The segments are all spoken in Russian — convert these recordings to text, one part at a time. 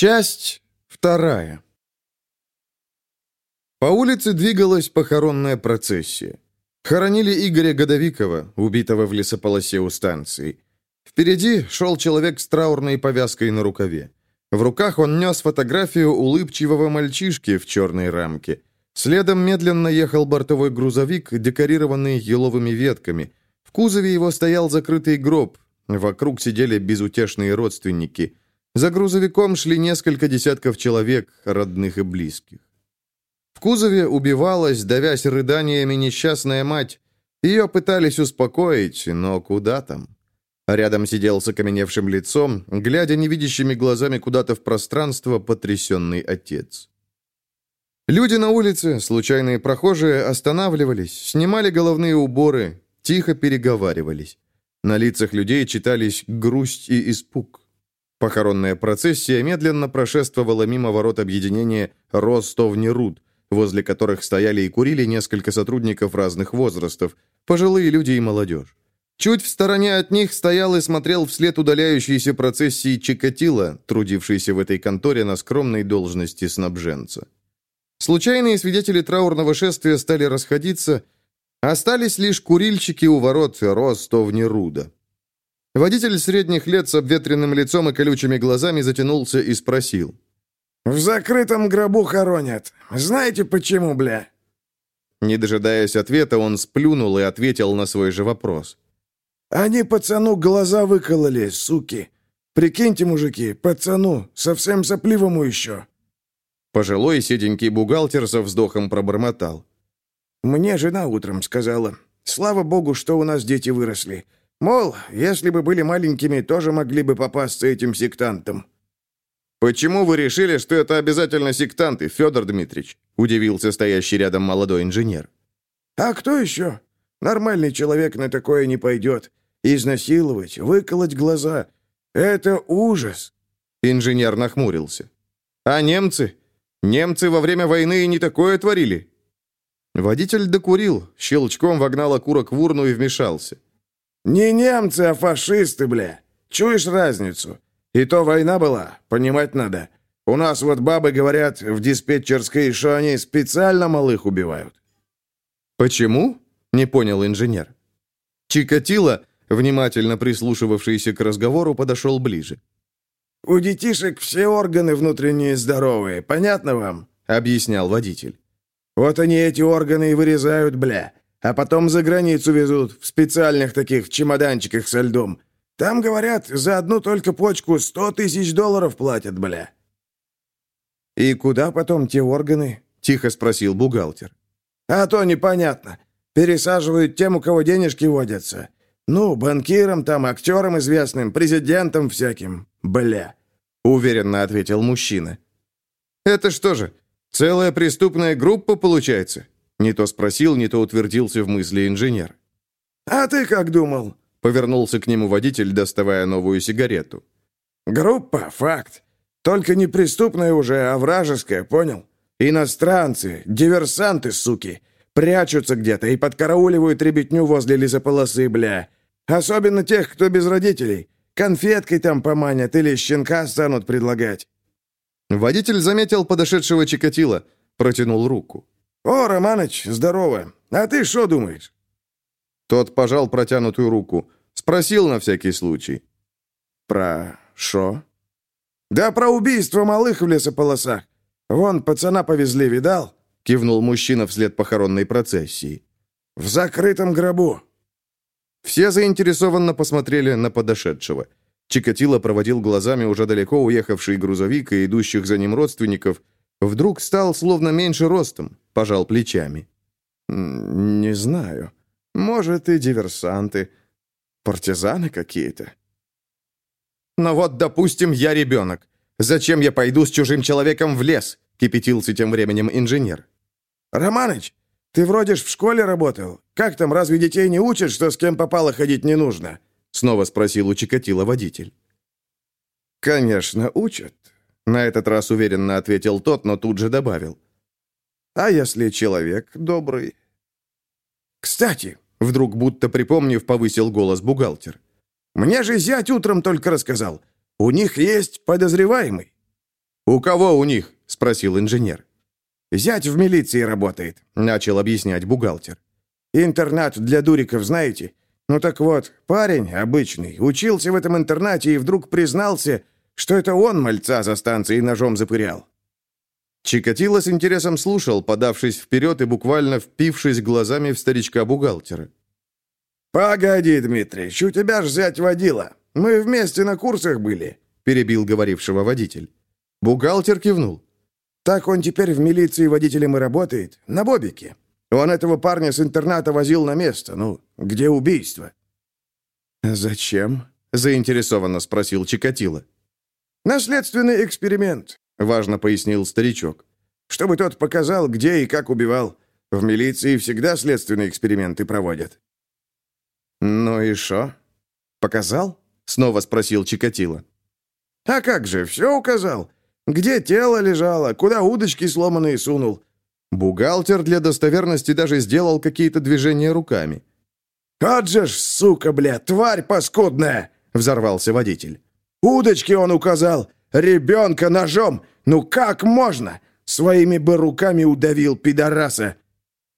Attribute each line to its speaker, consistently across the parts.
Speaker 1: Часть вторая. По улице двигалась похоронная процессия. Хоронили Игоря Годовикова, убитого в лесополосе у станции. Впереди шел человек с траурной повязкой на рукаве. В руках он нес фотографию улыбчивого мальчишки в черной рамке. Следом медленно ехал бортовой грузовик, декорированный еловыми ветками. В кузове его стоял закрытый гроб. Вокруг сидели безутешные родственники – за грузовиком шли несколько десятков человек, родных и близких. В кузове убивалась, давясь рыданиями, несчастная мать. Ее пытались успокоить, но куда там? Рядом сидел с окаменевшим лицом, глядя невидящими глазами куда-то в пространство, потрясенный отец. Люди на улице, случайные прохожие, останавливались, снимали головные уборы, тихо переговаривались. На лицах людей читались грусть и испуг. Похоронная процессия медленно прошествовала мимо ворот объединения «Ростовни-Руд», возле которых стояли и курили несколько сотрудников разных возрастов, пожилые люди и молодежь. Чуть в стороне от них стоял и смотрел вслед удаляющейся процессии Чикатило, трудившийся в этой конторе на скромной должности снабженца. Случайные свидетели траурного шествия стали расходиться, остались лишь курильщики у ворот Ростовни-Руда. Водитель средних лет с обветренным лицом и колючими глазами затянулся и спросил.
Speaker 2: «В закрытом гробу хоронят. Знаете почему, бля?»
Speaker 1: Не дожидаясь ответа, он сплюнул и ответил на свой же вопрос.
Speaker 2: «Они пацану глаза выкололи, суки. Прикиньте, мужики, пацану, совсем сопливому еще».
Speaker 1: Пожилой седенький бухгалтер со вздохом пробормотал.
Speaker 2: «Мне жена утром сказала. Слава богу, что у нас дети выросли. Мол, если бы были маленькими, тоже могли бы попасться этим сектантам.
Speaker 1: «Почему вы решили, что это обязательно сектанты, Федор Дмитриевич?» удивился стоящий рядом молодой инженер.
Speaker 2: «А кто еще? Нормальный человек на такое не пойдет. Изнасиловать, выколоть глаза — это ужас!»
Speaker 1: Инженер нахмурился. «А немцы? Немцы во время войны не такое творили?» Водитель докурил, щелчком вогнал окурок в урну и вмешался.
Speaker 2: «Не немцы, а фашисты, бля. Чуешь разницу? И то война была, понимать надо. У нас вот бабы говорят в диспетчерской, что они специально малых убивают».
Speaker 1: «Почему?» — не понял инженер. Чикатило, внимательно прислушивавшийся к разговору, подошел ближе.
Speaker 2: «У детишек все органы внутренние здоровые, понятно вам?» — объяснял водитель. «Вот они эти органы и вырезают, бля а потом за границу везут в специальных таких чемоданчиках со льдом. Там, говорят, за одну только почку сто тысяч долларов платят, бля».
Speaker 1: «И куда потом те органы?» — тихо спросил бухгалтер.
Speaker 2: «А то непонятно. Пересаживают тем, у кого денежки водятся. Ну, банкирам там, актерам известным, президентам всяким. Бля», —
Speaker 1: уверенно ответил мужчина. «Это что же, целая преступная группа получается?» Не то спросил, не то утвердился в мысли инженер.
Speaker 2: «А ты как думал?»
Speaker 1: — повернулся к нему водитель, доставая новую сигарету.
Speaker 2: «Группа, факт. Только не преступная уже, а вражеская, понял? Иностранцы, диверсанты, суки, прячутся где-то и подкарауливают ребятню возле лесополосы, бля. Особенно тех, кто без родителей. Конфеткой там поманят или щенка станут предлагать».
Speaker 1: Водитель заметил подошедшего Чикатила, протянул руку.
Speaker 2: «О, Романыч, здорово. А ты что думаешь?»
Speaker 1: Тот пожал протянутую руку. Спросил на всякий случай.
Speaker 2: «Про что?» «Да про убийство малых в лесополосах. Вон, пацана повезли, видал?»
Speaker 1: Кивнул мужчина вслед похоронной процессии.
Speaker 2: «В закрытом гробу».
Speaker 1: Все заинтересованно посмотрели на подошедшего. Чикатило проводил глазами уже далеко уехавший грузовик и идущих за ним родственников – Вдруг стал словно меньше ростом, пожал плечами.
Speaker 2: «Не знаю. Может, и диверсанты. Партизаны какие-то».
Speaker 1: «Но вот, допустим, я ребенок. Зачем я пойду с чужим человеком в лес?» кипятился тем временем инженер.
Speaker 2: «Романыч, ты вроде ж в школе работал. Как там, разве детей не учат, что с кем попало ходить не нужно?»
Speaker 1: Снова спросил у Чикатила водитель.
Speaker 2: «Конечно, учат. На этот раз уверенно ответил тот, но тут же добавил. «А если человек добрый?» «Кстати», — вдруг будто припомнив, повысил голос бухгалтер. «Мне же зять утром только рассказал. У них есть подозреваемый».
Speaker 1: «У кого у них?» — спросил инженер.
Speaker 2: «Зять в милиции работает», — начал объяснять бухгалтер. «Интернат для дуриков знаете? Ну так вот, парень обычный, учился в этом интернате и вдруг признался, что это он мальца за станцией ножом запырял.
Speaker 1: Чикатило с интересом слушал, подавшись вперед и буквально впившись глазами в старичка-бухгалтера.
Speaker 2: «Погоди, Дмитрич, у тебя ж взять водила. Мы вместе на курсах были», — перебил говорившего водитель.
Speaker 1: Бухгалтер кивнул.
Speaker 2: «Так он теперь в милиции водителем и работает, на Бобике. Он этого парня с интерната возил на место, ну, где убийство».
Speaker 1: «Зачем?» — заинтересованно спросил Чикатило.
Speaker 2: «Наследственный эксперимент. — важно пояснил старичок. «Чтобы тот показал, где и как убивал. В милиции всегда следственные эксперименты проводят».
Speaker 1: «Ну и шо? Показал?» — снова спросил Чикатило.
Speaker 2: «А как же, все указал. Где тело лежало, куда удочки сломанные сунул».
Speaker 1: Бухгалтер для достоверности даже сделал какие-то движения руками.
Speaker 2: «Вот же ж, сука, бля, тварь паскудная!» — взорвался водитель. «Удочки он указал, Ребенка ножом! Ну как можно? Своими бы руками удавил пидораса!»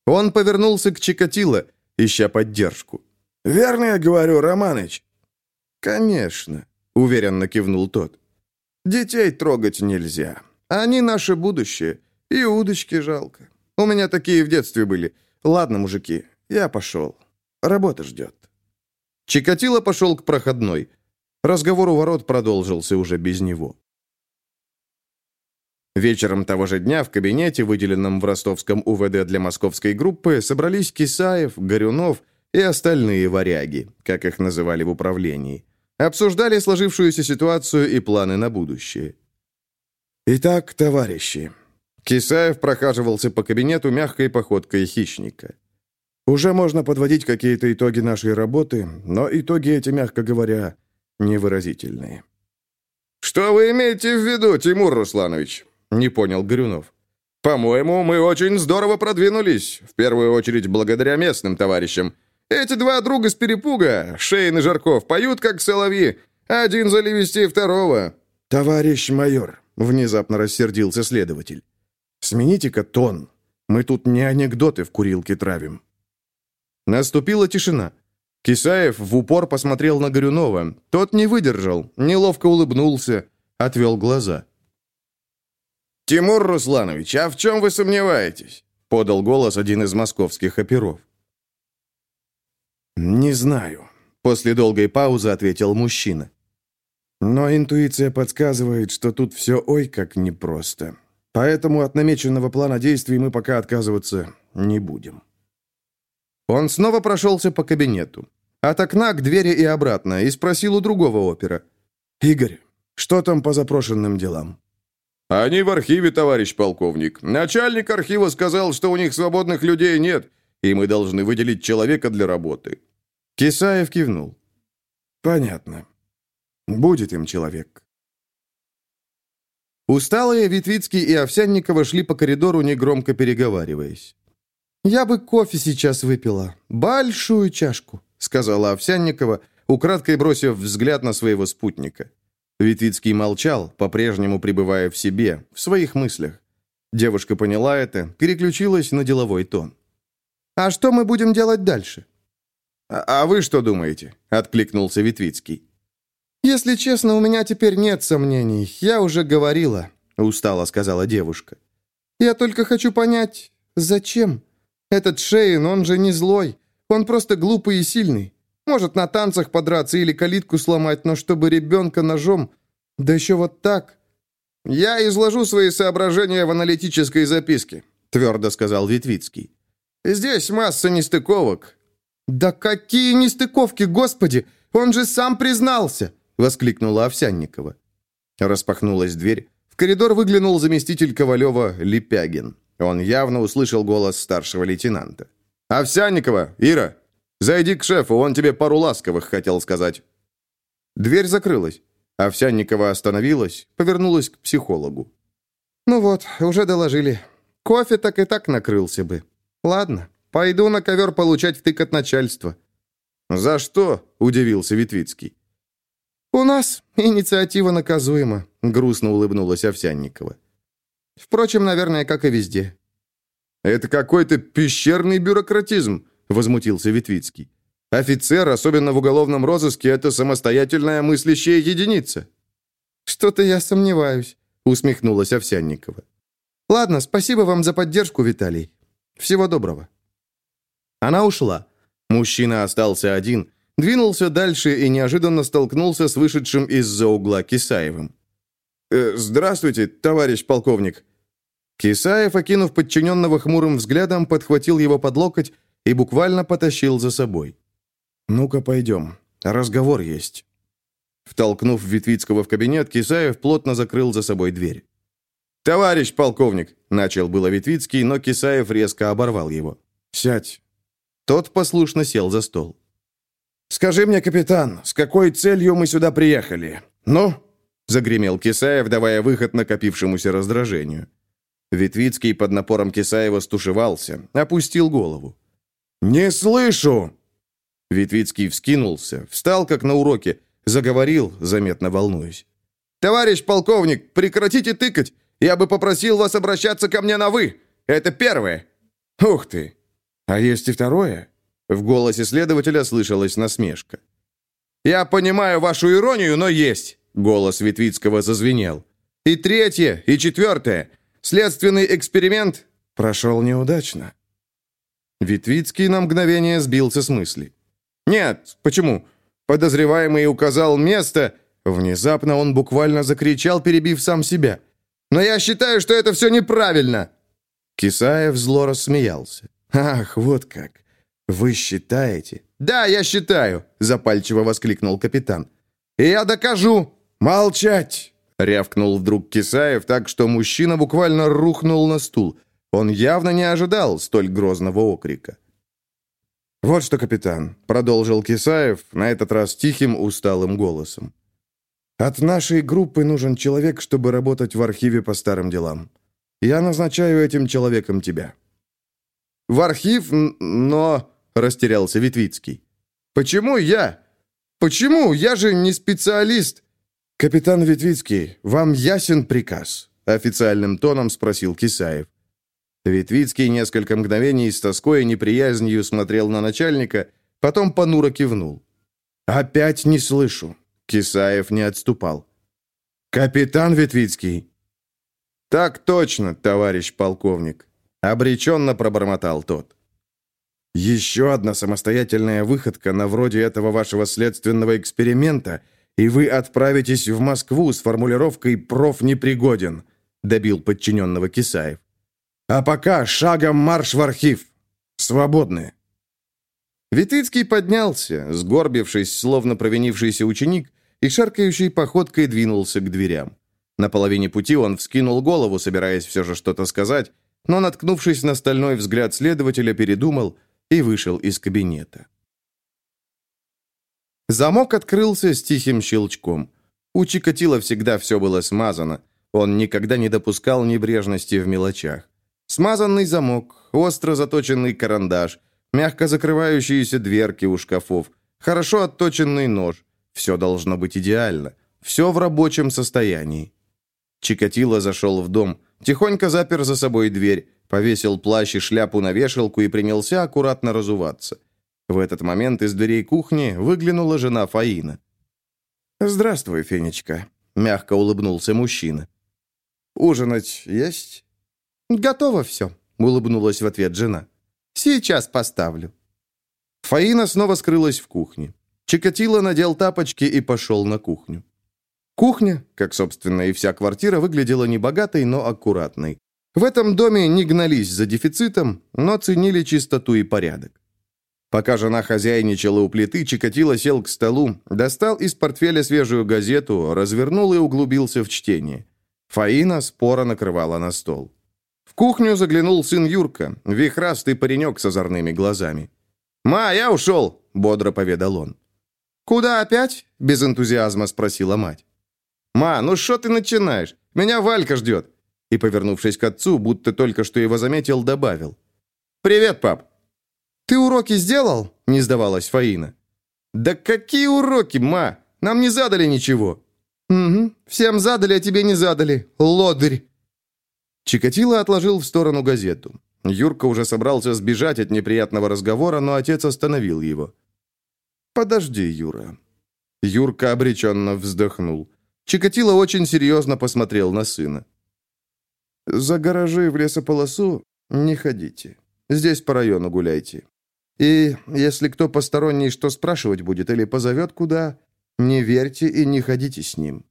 Speaker 1: Он повернулся к Чикатило, ища поддержку.
Speaker 2: «Верно я говорю, Романыч?»
Speaker 1: «Конечно», — уверенно кивнул тот. «Детей трогать нельзя. Они наше будущее. И удочки жалко. У меня такие в детстве были. Ладно, мужики, я пошел. Работа ждет». Чикатило пошел к проходной. Разговор у ворот продолжился уже без него. Вечером того же дня в кабинете, выделенном в ростовском УВД для московской группы, собрались Кисаев, Горюнов и остальные варяги, как их называли в управлении. Обсуждали сложившуюся ситуацию и планы на будущее.
Speaker 2: «Итак, товарищи...»
Speaker 1: Кисаев прохаживался по кабинету мягкой походкой хищника.
Speaker 2: «Уже можно подводить какие-то итоги нашей работы, но итоги эти, мягко говоря, невыразительные».
Speaker 1: «Что вы имеете в виду, Тимур Русланович?» Не понял Горюнов. «По-моему, мы очень здорово продвинулись, в первую очередь благодаря местным товарищам. Эти два друга с перепуга, Шейн и Жарков, поют как соловьи. Один за левести второго».
Speaker 2: «Товарищ майор», — внезапно рассердился следователь. «Смените-ка тон. Мы тут не анекдоты в курилке травим».
Speaker 1: Наступила тишина. Кисаев в упор посмотрел на Горюнова. Тот не выдержал, неловко улыбнулся, отвел глаза.
Speaker 3: «Тимур Русланович, а в чем вы сомневаетесь?» подал голос один из московских оперов.
Speaker 2: «Не знаю», — после долгой паузы ответил мужчина. «Но интуиция подсказывает, что тут все ой как непросто. Поэтому от намеченного плана действий мы пока отказываться не будем».
Speaker 1: Он снова прошелся по кабинету. От окна к двери и обратно, и спросил у другого опера.
Speaker 2: «Игорь, что там по запрошенным делам?»
Speaker 3: «Они в архиве, товарищ полковник. Начальник архива сказал, что у них свободных людей нет, и мы должны выделить человека для работы».
Speaker 1: Кисаев кивнул.
Speaker 2: «Понятно. Будет им человек».
Speaker 1: Усталые Витвицкий и Овсянникова шли по коридору, негромко переговариваясь. «Я бы кофе сейчас выпила. Большую чашку», — сказала Овсянникова, украдкой бросив взгляд на своего спутника. Витвицкий молчал, по-прежнему пребывая в себе, в своих мыслях. Девушка поняла это, переключилась на деловой тон. «А что мы будем делать дальше?»
Speaker 3: «А, а вы что думаете?» — откликнулся Витвицкий.
Speaker 1: «Если честно, у меня теперь нет сомнений. Я уже говорила», — устало сказала девушка. «Я только хочу понять, зачем? Этот Шейн, он же не злой. Он просто глупый и сильный. Может на танцах подраться или калитку сломать, но чтобы ребенка ножом... Да еще вот так...» «Я изложу свои соображения в аналитической записке», — твердо сказал Витвицкий. «Здесь масса нестыковок». «Да какие нестыковки, господи! Он же сам признался!» — воскликнула Овсянникова. Распахнулась дверь. В коридор выглянул заместитель Ковалева Лепягин. Он явно услышал голос старшего лейтенанта. «Овсянникова! Ира!» Зайди к шефу, он тебе пару ласковых хотел сказать». Дверь закрылась. Овсянникова остановилась, повернулась к психологу. «Ну вот, уже доложили. Кофе так и так накрылся бы. Ладно, пойду на ковер получать втык от начальства». «За что?» – удивился Витвицкий. «У нас инициатива наказуема», — грустно улыбнулась Овсянникова. «Впрочем, наверное, как и везде».
Speaker 3: «Это какой-то пещерный бюрократизм», — возмутился Витвицкий. «Офицер, особенно в уголовном розыске, это самостоятельная мыслящая единица».
Speaker 1: «Что-то я сомневаюсь», — усмехнулась Овсянникова. «Ладно, спасибо вам за поддержку, Виталий. Всего доброго». Она ушла. Мужчина остался один, двинулся дальше и неожиданно столкнулся с вышедшим из-за угла Кисаевым.
Speaker 3: «Э, «Здравствуйте, товарищ полковник».
Speaker 1: Кисаев, окинув подчиненного хмурым взглядом, подхватил его под локоть и буквально потащил за собой. «Ну-ка, пойдем. Разговор есть». Втолкнув Витвицкого в кабинет, Кисаев плотно закрыл за собой дверь.
Speaker 3: «Товарищ полковник!» – начал было Витвицкий, но Кисаев резко оборвал его.
Speaker 1: «Сядь». Тот послушно сел за стол.
Speaker 2: «Скажи мне, капитан, с какой целью мы сюда приехали? Ну?»
Speaker 1: – загремел Кисаев, давая выход накопившемуся раздражению. Витвицкий под напором Кисаева стушевался, опустил голову.
Speaker 2: «Не слышу!»
Speaker 1: Витвицкий вскинулся, встал, как на уроке, заговорил, заметно волнуясь.
Speaker 3: «Товарищ полковник, прекратите тыкать! Я бы попросил вас обращаться ко мне на «вы». Это первое».
Speaker 2: «Ух ты! А есть и второе?»
Speaker 1: В голосе следователя слышалась насмешка.
Speaker 3: «Я понимаю вашу иронию, но есть!» Голос Витвицкого зазвенел. «И третье, и четвертое. Следственный эксперимент
Speaker 2: прошел неудачно».
Speaker 1: Витвицкий на мгновение сбился с мысли.
Speaker 3: «Нет, почему? Подозреваемый указал место...»
Speaker 1: Внезапно он буквально закричал, перебив сам себя.
Speaker 3: «Но я считаю, что это все неправильно!»
Speaker 1: Кисаев зло рассмеялся. «Ах, вот как! Вы считаете?»
Speaker 3: «Да, я считаю!» – запальчиво воскликнул капитан. «И я докажу!»
Speaker 2: «Молчать!»
Speaker 1: – рявкнул вдруг Кисаев так, что мужчина буквально рухнул на стул. Он явно не ожидал столь грозного окрика. «Вот что, капитан», — продолжил Кисаев, на этот раз тихим, усталым голосом. «От нашей группы нужен человек, чтобы работать в архиве по старым делам. Я назначаю этим человеком тебя».
Speaker 3: «В архив, но...» — растерялся Витвицкий. «Почему я? Почему? Я же не специалист».
Speaker 1: «Капитан Витвицкий, вам ясен приказ?» — официальным тоном спросил Кисаев. Витвицкий несколько мгновений с тоской и неприязнью смотрел на начальника, потом понуро кивнул. «Опять не слышу». Кисаев не отступал. «Капитан Витвицкий!» «Так точно, товарищ полковник», — обреченно пробормотал тот. «Еще одна самостоятельная выходка на вроде этого вашего следственного эксперимента, и вы отправитесь в Москву с формулировкой «проф непригоден», — добил подчиненного Кисаев. А пока шагом марш в архив. Свободны. Витыцкий поднялся, сгорбившись, словно провинившийся ученик, и шаркающей походкой двинулся к дверям. На половине пути он вскинул голову, собираясь все же что-то сказать, но, наткнувшись на стальной взгляд следователя, передумал и вышел из кабинета. Замок открылся с тихим щелчком. У Чикатила всегда все было смазано. Он никогда не допускал небрежности в мелочах. Смазанный замок, остро заточенный карандаш, мягко закрывающиеся дверки у шкафов, хорошо отточенный нож. Все должно быть идеально. Все в рабочем состоянии. Чикатило зашел в дом, тихонько запер за собой дверь, повесил плащ и шляпу на вешалку и принялся аккуратно разуваться. В этот момент из дверей кухни выглянула жена Фаина. «Здравствуй, Фенечка», — мягко улыбнулся мужчина. «Ужинать есть?»
Speaker 4: «Готово все», — улыбнулась в ответ жена. «Сейчас поставлю».
Speaker 1: Фаина снова скрылась в кухне. Чикатило надел тапочки и пошел на кухню. Кухня, как, собственно, и вся квартира, выглядела не богатой, но аккуратной. В этом доме не гнались за дефицитом, но ценили чистоту и порядок. Пока жена хозяйничала у плиты, Чикатило сел к столу, достал из портфеля свежую газету, развернул и углубился в чтение. Фаина споро накрывала на стол. В кухню заглянул сын Юрка, вихрастый паренек с озорными глазами.
Speaker 3: «Ма, я ушел!» — бодро поведал он.
Speaker 4: «Куда опять?» — без энтузиазма спросила мать.
Speaker 3: «Ма, ну что ты начинаешь? Меня Валька ждет!»
Speaker 1: И, повернувшись к отцу, будто только что его заметил, добавил.
Speaker 3: «Привет, пап!»
Speaker 4: «Ты уроки сделал?» — не сдавалась Фаина.
Speaker 3: «Да какие уроки, ма? Нам не задали ничего».
Speaker 4: «Угу. Всем задали, а тебе не задали. Лодырь».
Speaker 3: Чикатило отложил в сторону газету. Юрка уже собрался сбежать от неприятного разговора, но отец остановил его. «Подожди, Юра». Юрка обреченно вздохнул. Чикатило очень серьезно посмотрел на сына. «За гаражи в лесополосу не ходите. Здесь по району гуляйте. И если кто посторонний что спрашивать будет или позовет куда, не верьте и не ходите с ним».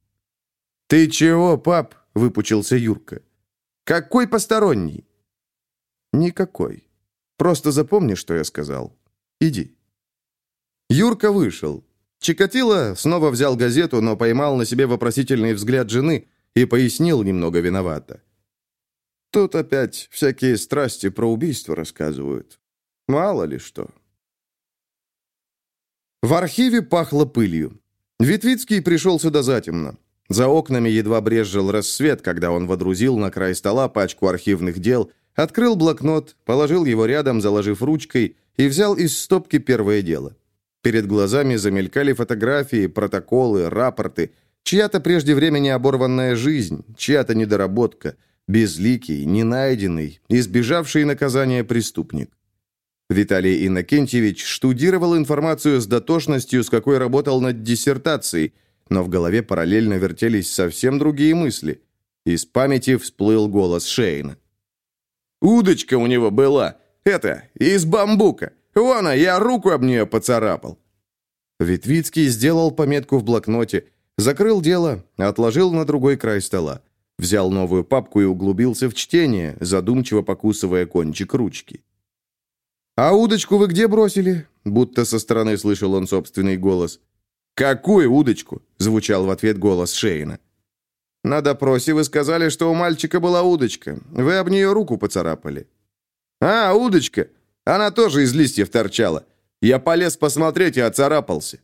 Speaker 3: «Ты чего, пап?» — выпучился Юрка. «Какой посторонний?» «Никакой. Просто запомни, что я сказал. Иди». Юрка вышел. Чикатило снова взял газету, но поймал на себе вопросительный взгляд жены и пояснил немного виновато. Тут опять всякие страсти про убийство рассказывают. Мало ли что. В архиве пахло пылью. Витвицкий пришел сюда затемно. За окнами едва брезжил рассвет, когда он водрузил на край стола пачку архивных дел, открыл блокнот, положил его рядом, заложив ручкой, и взял из стопки первое дело. Перед глазами замелькали фотографии, протоколы, рапорты, чья-то прежде времени оборванная жизнь, чья-то недоработка, безликий, ненайденный, избежавший наказания преступник. Виталий Иннокентьевич штудировал информацию с дотошностью, с какой работал над диссертацией, но в голове параллельно вертелись совсем другие мысли. Из памяти всплыл голос Шейна. «Удочка у него была. Это, из бамбука. Вон, а я руку об нее поцарапал». Витвицкий сделал пометку в блокноте, закрыл дело, отложил на другой край стола. Взял новую папку и углубился в чтение, задумчиво покусывая кончик ручки. «А удочку вы где бросили?» Будто со стороны слышал он собственный голос. «Какую удочку?» – звучал в ответ голос Шейна. «На допросе вы сказали, что у мальчика была удочка. Вы об нее руку поцарапали». «А, удочка! Она тоже из листьев торчала. Я полез посмотреть и оцарапался».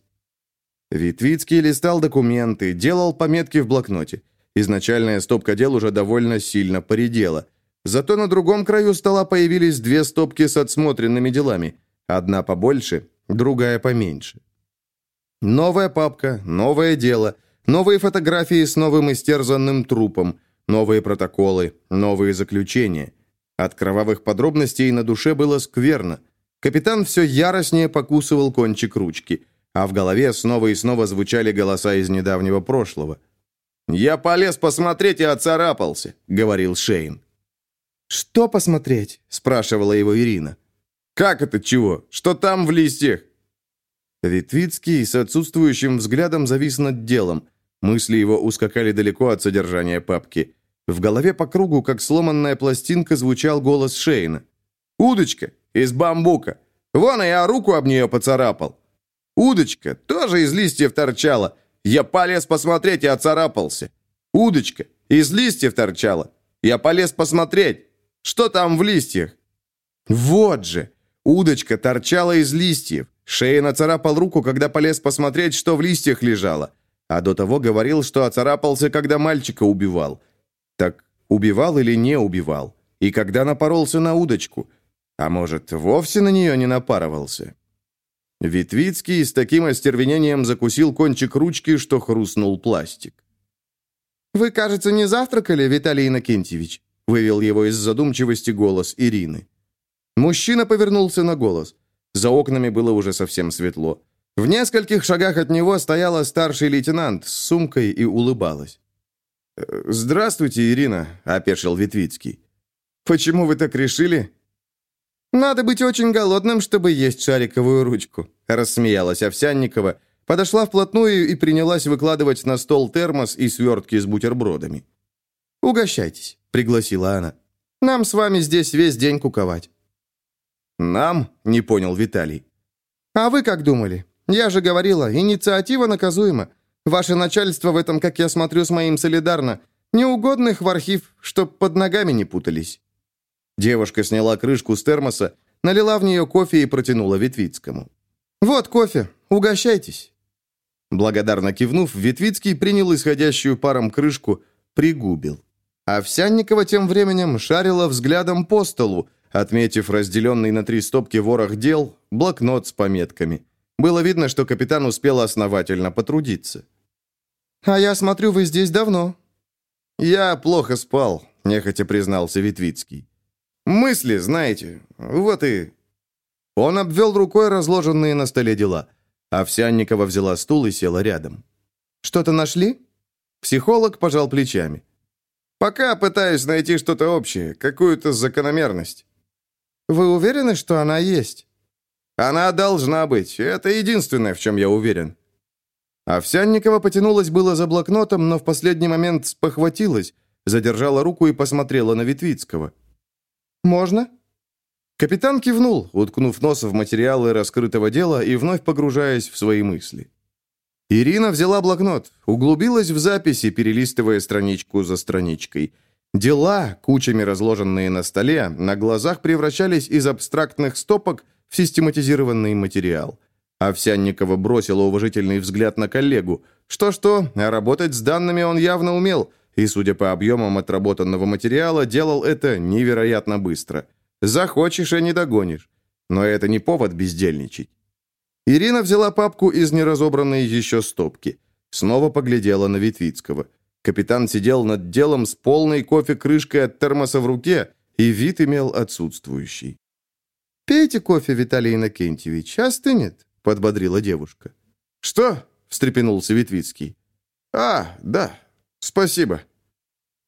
Speaker 3: Витвицкий листал документы, делал пометки в блокноте. Изначальная стопка дел уже довольно сильно поредела. Зато на другом краю стола появились две стопки с отсмотренными делами. Одна побольше, другая поменьше. Новая папка, новое дело, новые фотографии с новым истерзанным трупом, новые протоколы, новые заключения. От кровавых подробностей на душе было скверно. Капитан все яростнее покусывал кончик ручки, а в голове снова и снова звучали голоса из недавнего прошлого. «Я полез посмотреть и оцарапался», — говорил Шейн.
Speaker 4: «Что посмотреть?» — спрашивала его Ирина.
Speaker 3: «Как это чего? Что там в листьях?» Витвицкий с отсутствующим взглядом завис над делом. Мысли его ускакали далеко от содержания папки. В голове по кругу, как сломанная пластинка, звучал голос Шейна. «Удочка! Из бамбука! Вон, я руку об нее поцарапал!» «Удочка! Тоже из листьев торчала! Я полез посмотреть и оцарапался!» «Удочка! Из листьев торчала! Я полез посмотреть! Что там в листьях?» «Вот же! Удочка торчала из листьев! Шейн оцарапал руку, когда полез посмотреть, что в листьях лежало. А до того говорил, что оцарапался, когда мальчика убивал. Так убивал или не убивал? И когда напоролся на удочку? А может, вовсе на нее не напарывался? Витвицкий с таким остервенением закусил кончик ручки, что хрустнул пластик.
Speaker 4: «Вы, кажется, не завтракали, Виталий Иннокентьевич?» Вывел его из задумчивости голос Ирины.
Speaker 3: Мужчина повернулся на голос. За окнами было уже совсем светло. В нескольких шагах от него стояла старший лейтенант с сумкой и улыбалась. «Э, «Здравствуйте, Ирина», — опешил Витвицкий. «Почему вы так решили?»
Speaker 4: «Надо быть очень голодным, чтобы есть шариковую ручку», — рассмеялась Овсянникова, подошла вплотную и принялась выкладывать на стол термос и свертки с бутербродами. «Угощайтесь», — пригласила она. «Нам с вами здесь весь день куковать».
Speaker 3: «Нам?» — не понял Виталий.
Speaker 4: «А вы как думали? Я же говорила, инициатива наказуема. Ваше начальство в этом, как я смотрю, с моим солидарно. Неугодных в архив, чтоб под ногами не путались».
Speaker 3: Девушка сняла крышку с термоса, налила в нее кофе и протянула Витвицкому.
Speaker 4: «Вот кофе, угощайтесь».
Speaker 3: Благодарно кивнув, Витвицкий принял исходящую паром крышку, пригубил. Овсянникова тем временем шарила взглядом по столу, отметив разделенный на три стопки ворох дел, блокнот с пометками. Было видно, что капитан успел основательно потрудиться.
Speaker 4: «А я смотрю, вы здесь давно».
Speaker 3: «Я плохо спал», — нехотя признался Витвицкий. «Мысли, знаете, вот и...» Он обвел рукой разложенные на столе дела. Овсянникова взяла стул и села рядом.
Speaker 4: «Что-то нашли?»
Speaker 3: Психолог пожал плечами. «Пока пытаюсь найти что-то общее, какую-то закономерность».
Speaker 4: «Вы уверены, что она есть?»
Speaker 3: «Она должна быть. Это единственное, в чем я уверен». Овсянникова потянулась было за блокнотом, но в последний момент спохватилась, задержала руку и посмотрела на Витвицкого.
Speaker 4: «Можно?»
Speaker 3: Капитан кивнул, уткнув нос в материалы раскрытого дела и вновь погружаясь в свои мысли. Ирина взяла блокнот, углубилась в записи, перелистывая страничку за страничкой. Дела, кучами разложенные на столе, на глазах превращались из абстрактных стопок в систематизированный материал. Овсянникова бросила уважительный взгляд на коллегу. Что-что, а работать с данными он явно умел, и, судя по объемам отработанного материала, делал это невероятно быстро. Захочешь и не догонишь. Но это не повод бездельничать. Ирина взяла папку из неразобранной еще стопки. Снова поглядела на Витвицкого. Капитан сидел над делом с полной кофе-крышкой от термоса в руке, и вид имел отсутствующий.
Speaker 4: «Пейте кофе, Виталий Иннокентьевич, остынет», — подбодрила девушка.
Speaker 3: «Что?» — встрепенулся Витвицкий. «А, да, спасибо».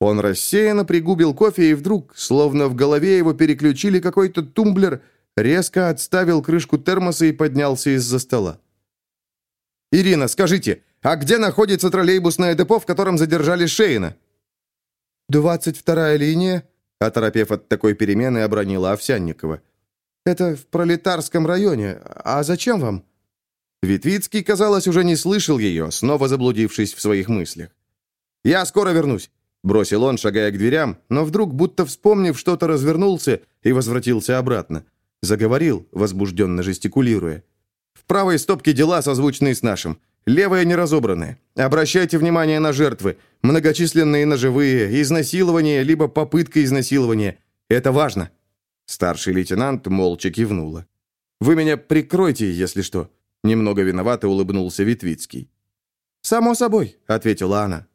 Speaker 3: Он рассеянно пригубил кофе, и вдруг, словно в голове его переключили какой-то тумблер — резко отставил крышку термоса и поднялся из-за стола. «Ирина, скажите, а где находится троллейбусное депо, в котором задержали Шейна?»
Speaker 4: «Двадцать вторая линия», —
Speaker 3: оторопев от такой перемены, обронила Овсянникова.
Speaker 4: «Это в пролетарском районе. А зачем вам?»
Speaker 3: Витвицкий, казалось, уже не слышал ее, снова заблудившись в своих мыслях. «Я скоро вернусь», — бросил он, шагая к дверям, но вдруг, будто вспомнив что-то, развернулся и возвратился обратно. Заговорил, возбужденно жестикулируя. «В правой стопке дела, созвучные с нашим. Левая неразобранная. Обращайте внимание на жертвы. Многочисленные ножевые, изнасилования, либо попытка изнасилования. Это важно». Старший лейтенант молча кивнула. «Вы меня прикройте, если что». Немного виновато улыбнулся Витвицкий.
Speaker 4: «Само собой», — ответила она.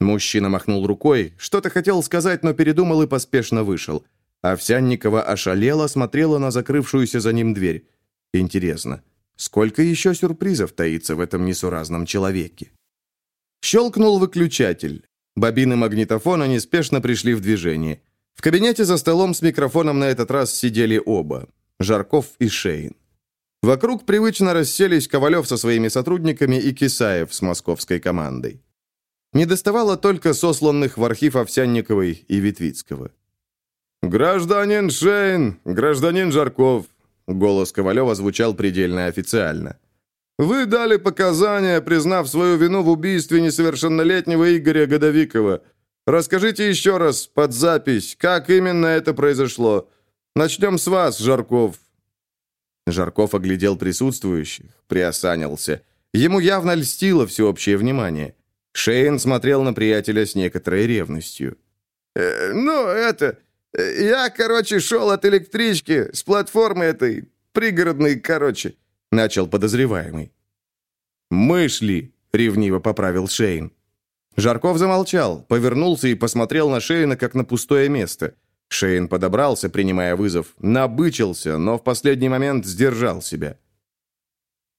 Speaker 3: Мужчина махнул рукой, что-то хотел сказать, но передумал и поспешно вышел. Овсянникова ошалела смотрела на закрывшуюся за ним дверь. Интересно, сколько еще сюрпризов таится в этом несуразном человеке? Щелкнул выключатель. Бобины магнитофона неспешно пришли в движение. В кабинете за столом с микрофоном на этот раз сидели оба. Жарков и Шейн. Вокруг привычно расселись Ковалев со своими сотрудниками и Кисаев с московской командой. Не доставало только сосланных в архив Овсянниковой и Витвицкого.
Speaker 2: «Гражданин Шейн, гражданин Жарков», — голос Ковалева звучал предельно официально. «Вы дали показания, признав свою вину в убийстве несовершеннолетнего Игоря Годовикова. Расскажите еще раз, под запись, как именно это произошло. Начнем с вас, Жарков».
Speaker 3: Жарков оглядел присутствующих, приосанился. Ему явно льстило всеобщее внимание. Шейн смотрел на приятеля с некоторой ревностью.
Speaker 2: «Э, «Ну, это... «Я, короче, шел от электрички с платформы этой, пригородной, короче», — начал подозреваемый.
Speaker 3: «Мы шли», — ревниво поправил Шейн. Жарков замолчал, повернулся и посмотрел на Шейна, как на пустое место. Шейн подобрался, принимая вызов, набычился, но в последний момент сдержал себя.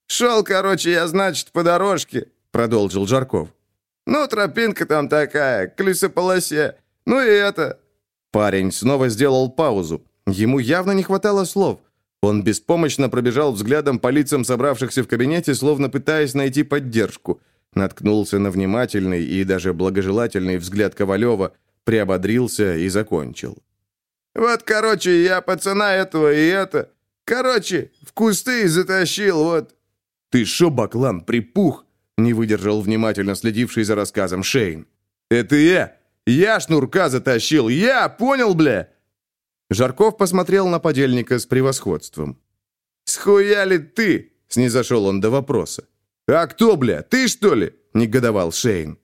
Speaker 2: «Шел, короче, я, значит, по дорожке», — продолжил Жарков. «Ну, тропинка там такая, к лесополосе. Ну и это,
Speaker 3: Парень снова сделал паузу. Ему явно не хватало слов. Он беспомощно пробежал взглядом по лицам собравшихся в кабинете, словно пытаясь найти поддержку. Наткнулся на внимательный и даже благожелательный взгляд Ковалева, приободрился и закончил.
Speaker 2: «Вот, короче, я пацана этого и это... Короче, в кусты затащил, вот...»
Speaker 3: «Ты шо, баклан, припух?» не выдержал внимательно следивший за рассказом Шейн. «Это я! Я шнурка затащил! Я! Понял, бля?» Жарков посмотрел на подельника с превосходством.
Speaker 2: «Схуяли ты?» — снизошел он до вопроса.
Speaker 3: «А кто, бля, ты, что ли?» — негодовал Шейн.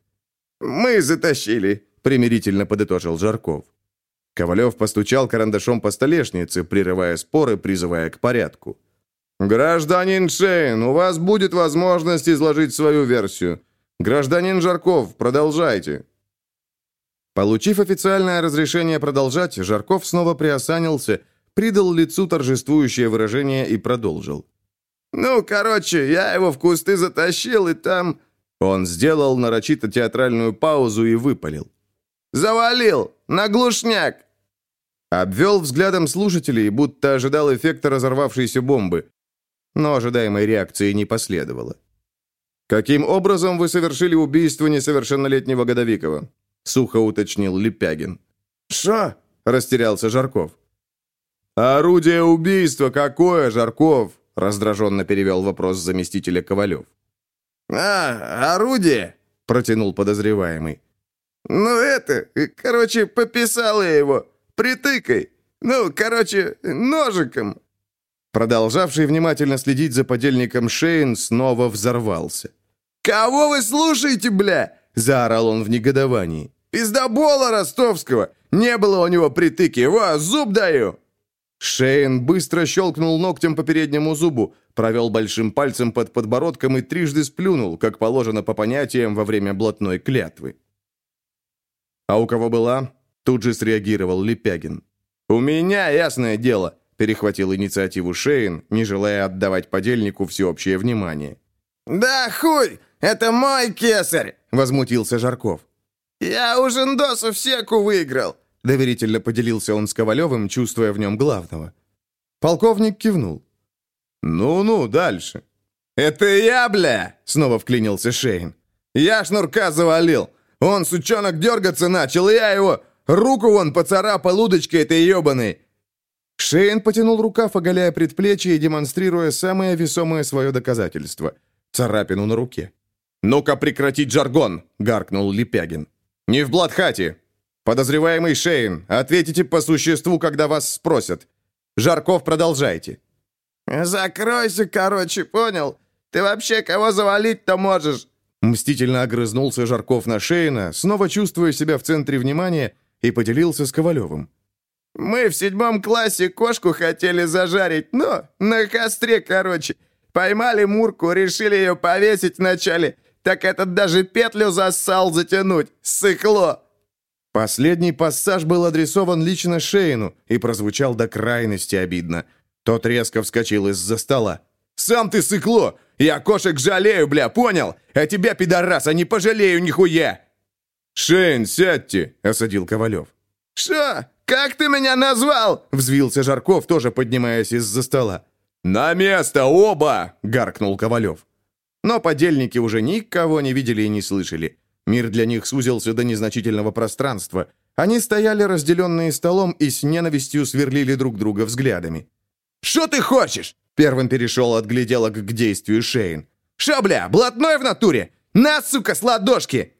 Speaker 2: «Мы затащили», — примирительно подытожил Жарков.
Speaker 3: Ковалев постучал карандашом по столешнице, прерывая споры, призывая к порядку. «Гражданин Шейн, у вас будет возможность изложить свою версию. Гражданин Жарков, продолжайте». Получив официальное разрешение продолжать, Жарков снова приосанился, придал лицу торжествующее выражение и продолжил. «Ну, короче, я его в кусты затащил, и там...» Он сделал нарочито театральную паузу и выпалил. «Завалил! На глушняк!» Обвел взглядом слушателей, будто ожидал эффекта разорвавшейся бомбы. Но ожидаемой реакции не последовало. «Каким образом вы совершили убийство несовершеннолетнего Годовикова?» Сухо уточнил Лепягин.
Speaker 2: «Шо?»
Speaker 3: – растерялся Жарков. «Орудие убийства какое, Жарков?» – раздраженно перевел вопрос заместителя Ковалев.
Speaker 2: «А, орудие?» – протянул подозреваемый. «Ну это, короче, пописал я его. Притыкай. Ну, короче, ножиком».
Speaker 3: Продолжавший внимательно следить за подельником Шейн снова взорвался.
Speaker 2: «Кого вы слушаете, бля?» – заорал он в негодовании. «Пиздобола ростовского! Не было у него притыки! Во, зуб даю!»
Speaker 3: Шейн быстро щелкнул ногтем по переднему зубу, провел большим пальцем под подбородком и трижды сплюнул, как положено по понятиям во время блатной клятвы. «А у кого была?» Тут же среагировал Лепягин. «У меня, ясное дело!» перехватил инициативу Шейн, не желая отдавать подельнику всеобщее внимание.
Speaker 2: «Да хуй! Это мой кесарь!» — возмутился Жарков. «Я у Жендосу всеку выиграл!»
Speaker 3: — доверительно поделился он с Ковалевым, чувствуя в нем главного. Полковник кивнул. «Ну-ну, дальше».
Speaker 2: «Это я, бля!» — снова вклинился Шейн. «Я шнурка завалил. Он, сучонок, дергаться начал, и я его... Руку вон поцарапал удочкой этой ебаной.
Speaker 3: Шейн потянул рукав, оголяя предплечье и демонстрируя самое весомое свое доказательство — царапину на руке. «Ну-ка прекратить жаргон!» — гаркнул Лепягин. «Не в Бладхате! Подозреваемый Шейн, ответите по существу, когда вас спросят. Жарков, продолжайте».
Speaker 2: «Закройся, короче, понял? Ты вообще кого завалить-то можешь?»
Speaker 3: Мстительно огрызнулся Жарков на Шейна, снова чувствуя себя в центре внимания, и поделился с Ковалевым.
Speaker 2: Мы в седьмом классе кошку хотели зажарить, но на костре, короче. Поймали Мурку, решили ее повесить вначале. Так этот даже петлю зассал затянуть. Сыкло.
Speaker 3: Последний пассаж был адресован лично Шейну и прозвучал до крайности обидно. Тот резко вскочил из-за стола. «Сам ты сыкло! Я кошек жалею, бля, понял? А тебя, пидораса, не пожалею нихуя!» «Шейн, сядьте!» — осадил Ковалев.
Speaker 2: «Что? Как ты меня назвал?»
Speaker 3: — взвился Жарков, тоже поднимаясь из-за стола. «На место, оба!» — гаркнул Ковалев. Но подельники уже никого не видели и не слышали. Мир для них сузился до незначительного пространства. Они стояли разделенные столом и с ненавистью сверлили друг друга взглядами.
Speaker 2: «Что ты хочешь?» — первым перешел от гляделок к действию Шейн. «Шабля, блатной в натуре! На, сука, с ладошки!»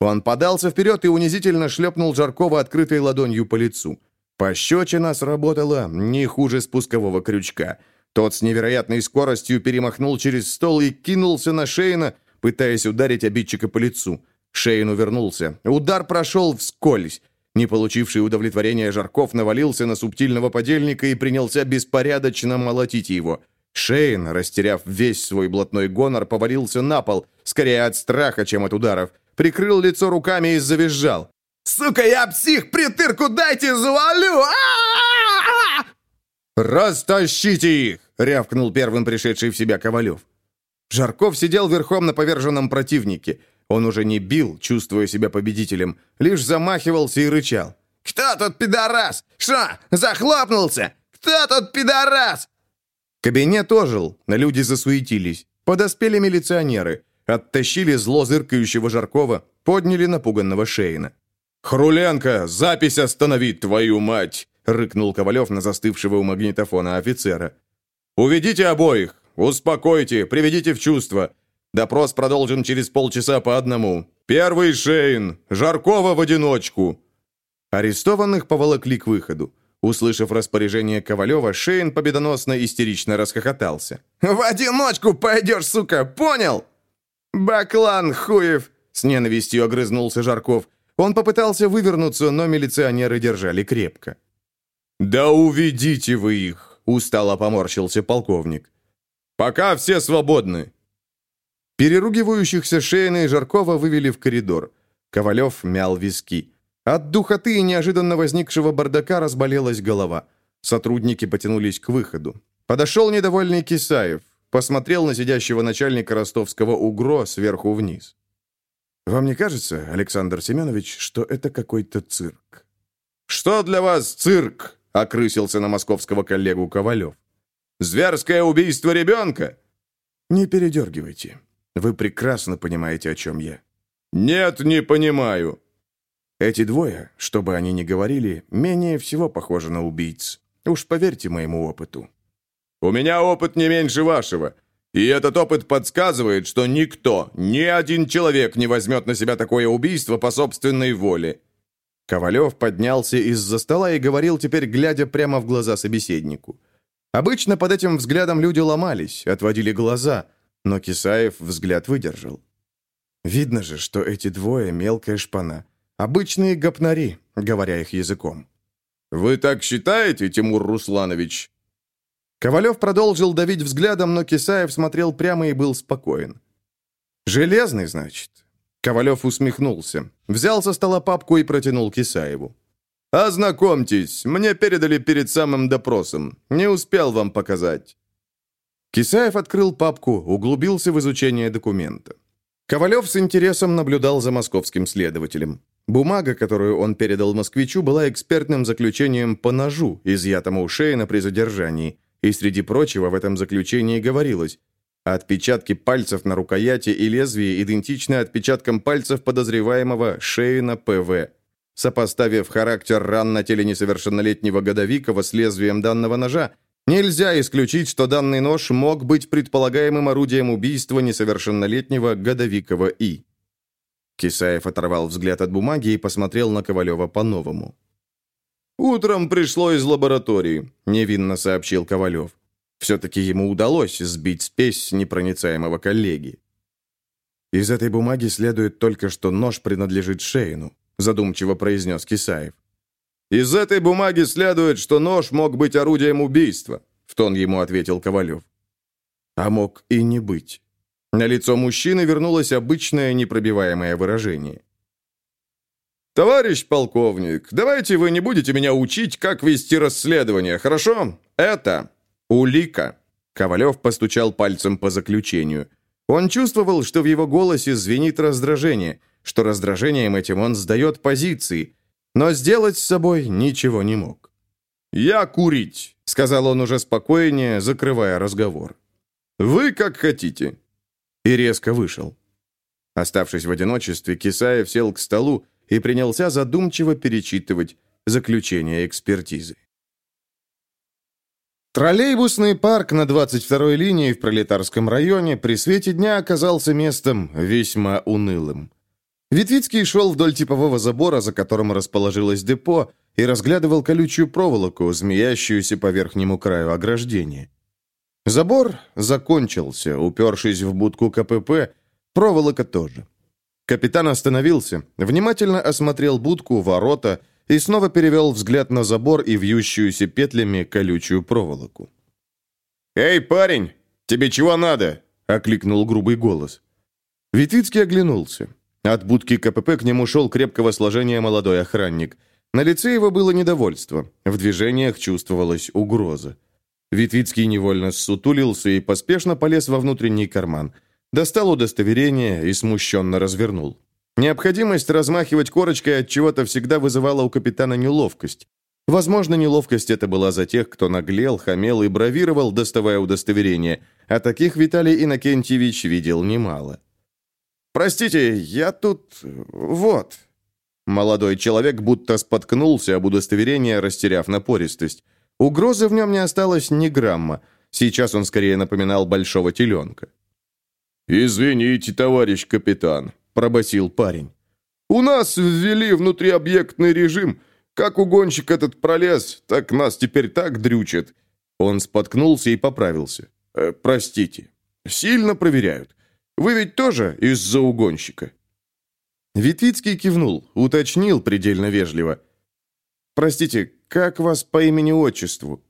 Speaker 3: Он подался вперед и унизительно шлепнул Жаркова открытой ладонью по лицу. Пощечина сработала не хуже спускового крючка. Тот с невероятной скоростью перемахнул через стол и кинулся на Шейна, пытаясь ударить обидчика по лицу. Шейн увернулся. Удар прошел вскользь. Не получивший удовлетворения Жарков навалился на субтильного подельника и принялся беспорядочно молотить его. Шейн, растеряв весь свой блатной гонор, повалился на пол, скорее от страха, чем от ударов прикрыл лицо руками и завизжал.
Speaker 2: «Сука, я псих! Притырку дайте, завалю!
Speaker 3: «Растащите их!» — рявкнул первым пришедший в себя Ковалев. Жарков сидел верхом на поверженном противнике. Он уже не бил, чувствуя себя победителем, лишь замахивался и рычал.
Speaker 2: «Кто тут пидорас? Ша, захлопнулся? Кто тут пидорас?»
Speaker 3: Кабинет ожил, люди засуетились. Подоспели милиционеры. Оттащили зло зыркающего Жаркова, подняли напуганного Шейна. «Хруленко, запись останови, твою мать!» — рыкнул Ковалев на застывшего у магнитофона офицера. «Уведите обоих, успокойте, приведите в чувство. Допрос продолжен через полчаса по одному. Первый Шейн, Жаркова в одиночку». Арестованных поволокли к выходу. Услышав распоряжение Ковалева, Шейн победоносно истерично расхохотался.
Speaker 2: «В одиночку пойдешь, сука, понял?» «Баклан, хуев!» — с ненавистью огрызнулся Жарков.
Speaker 3: Он попытался вывернуться, но милиционеры держали крепко. «Да уведите вы их!» — устало поморщился полковник. Пока все свободны!»
Speaker 1: Переругивающихся Шейна и Жаркова вывели в коридор. Ковалев мял виски. От духоты и неожиданно возникшего бардака разболелась голова. Сотрудники потянулись к выходу. Подошел недовольный Кисаев. Посмотрел на сидящего начальника ростовского УГРО сверху вниз. «Вам не кажется, Александр Семенович, что это какой-то цирк?»
Speaker 3: «Что для вас цирк?» — окрысился на московского коллегу Ковалев. «Зверское убийство ребенка?»
Speaker 1: «Не передергивайте. Вы прекрасно понимаете, о чем я».
Speaker 3: «Нет, не понимаю».
Speaker 1: Эти двое, что бы они ни говорили, менее всего похожи на убийц. Уж поверьте моему опыту.
Speaker 3: «У меня опыт не меньше вашего. И этот опыт подсказывает, что никто, ни один человек не возьмет на себя такое убийство по собственной воле».
Speaker 1: Ковалев поднялся из-за стола и говорил теперь, глядя прямо в глаза собеседнику. Обычно под этим взглядом люди ломались, отводили глаза, но Кисаев взгляд выдержал. Видно же, что эти двое — мелкая шпана. Обычные гопнари, говоря их языком.
Speaker 3: «Вы так считаете, Тимур Русланович?»
Speaker 1: Ковалев продолжил давить взглядом, но Кисаев смотрел прямо и был спокоен. «Железный, значит?» Ковалев усмехнулся. Взял со стола папку и протянул Кисаеву.
Speaker 3: «Ознакомьтесь, мне передали перед самым допросом. Не успел вам показать».
Speaker 1: Кисаев открыл папку, углубился в изучение документа. Ковалев с интересом наблюдал за московским следователем. Бумага, которую он передал москвичу, была экспертным заключением по ножу, изъятому у Шейна при задержании, и среди прочего в этом заключении говорилось «Отпечатки пальцев на рукояти и лезвии идентичны отпечаткам пальцев подозреваемого Шейна П.В. Сопоставив характер ран на теле несовершеннолетнего Годовикова с лезвием данного ножа, Нельзя исключить, что данный нож мог быть предполагаемым орудием убийства несовершеннолетнего Годовикова И. Кисаев оторвал взгляд от бумаги и посмотрел на Ковалева по-новому.
Speaker 3: «Утром пришло из лаборатории», —
Speaker 1: невинно сообщил Ковалев. Все-таки ему удалось сбить спесь непроницаемого коллеги. «Из этой бумаги следует только, что нож принадлежит Шейну», — задумчиво произнес Кисаев.
Speaker 3: «Из этой бумаги следует, что нож мог быть орудием убийства», — в тон ему ответил Ковалев.
Speaker 1: А мог и не быть. На лицо мужчины вернулось обычное непробиваемое выражение.
Speaker 3: «Товарищ полковник, давайте вы не будете меня учить, как вести расследование, хорошо? Это улика».
Speaker 1: Ковалев постучал пальцем по заключению. Он чувствовал, что в его голосе звенит раздражение, что раздражением этим он сдает позиции, но сделать с собой ничего не мог.
Speaker 3: «Я курить», —
Speaker 1: сказал он уже спокойнее, закрывая разговор.
Speaker 3: «Вы как хотите».
Speaker 1: И резко вышел. Оставшись в одиночестве, Кисаев сел к столу и принялся задумчиво перечитывать заключение экспертизы. Троллейбусный парк на 22-й линии в Пролетарском районе при свете дня оказался местом весьма унылым. Витвицкий шел вдоль типового забора, за которым расположилось депо, и разглядывал колючую проволоку, змеящуюся по верхнему краю ограждения. Забор закончился, упершись в будку КПП, проволока тоже. Капитан остановился, внимательно осмотрел будку, ворота и снова перевел взгляд на забор и вьющуюся петлями колючую проволоку.
Speaker 3: «Эй, парень, тебе чего надо?» — окликнул грубый голос.
Speaker 1: Витвицкий оглянулся. От будки КПП к нему шел крепкого сложения молодой охранник. На лице его было недовольство. В движениях чувствовалась угроза. Витвицкий невольно ссутулился и поспешно полез во внутренний карман. Достал удостоверение и смущенно развернул. Необходимость размахивать корочкой от чего-то всегда вызывала у капитана неловкость. Возможно, неловкость это была за тех, кто наглел, хамел и бравировал, доставая удостоверение, а таких Виталий Иннокентьевич видел немало. «Простите, я тут... вот...» Молодой человек будто споткнулся об удостоверение, растеряв напористость. Угрозы в нем не осталось ни грамма. Сейчас он скорее напоминал большого теленка.
Speaker 3: «Извините, товарищ капитан», — пробасил парень. «У нас ввели внутриобъектный режим. Как угонщик этот пролез, так нас теперь так дрючат».
Speaker 1: Он споткнулся и поправился.
Speaker 3: «Э, «Простите. Сильно проверяют. Вы ведь тоже из-за угонщика?»
Speaker 1: Витвицкий кивнул, уточнил предельно вежливо. «Простите, как вас по имени-отчеству?»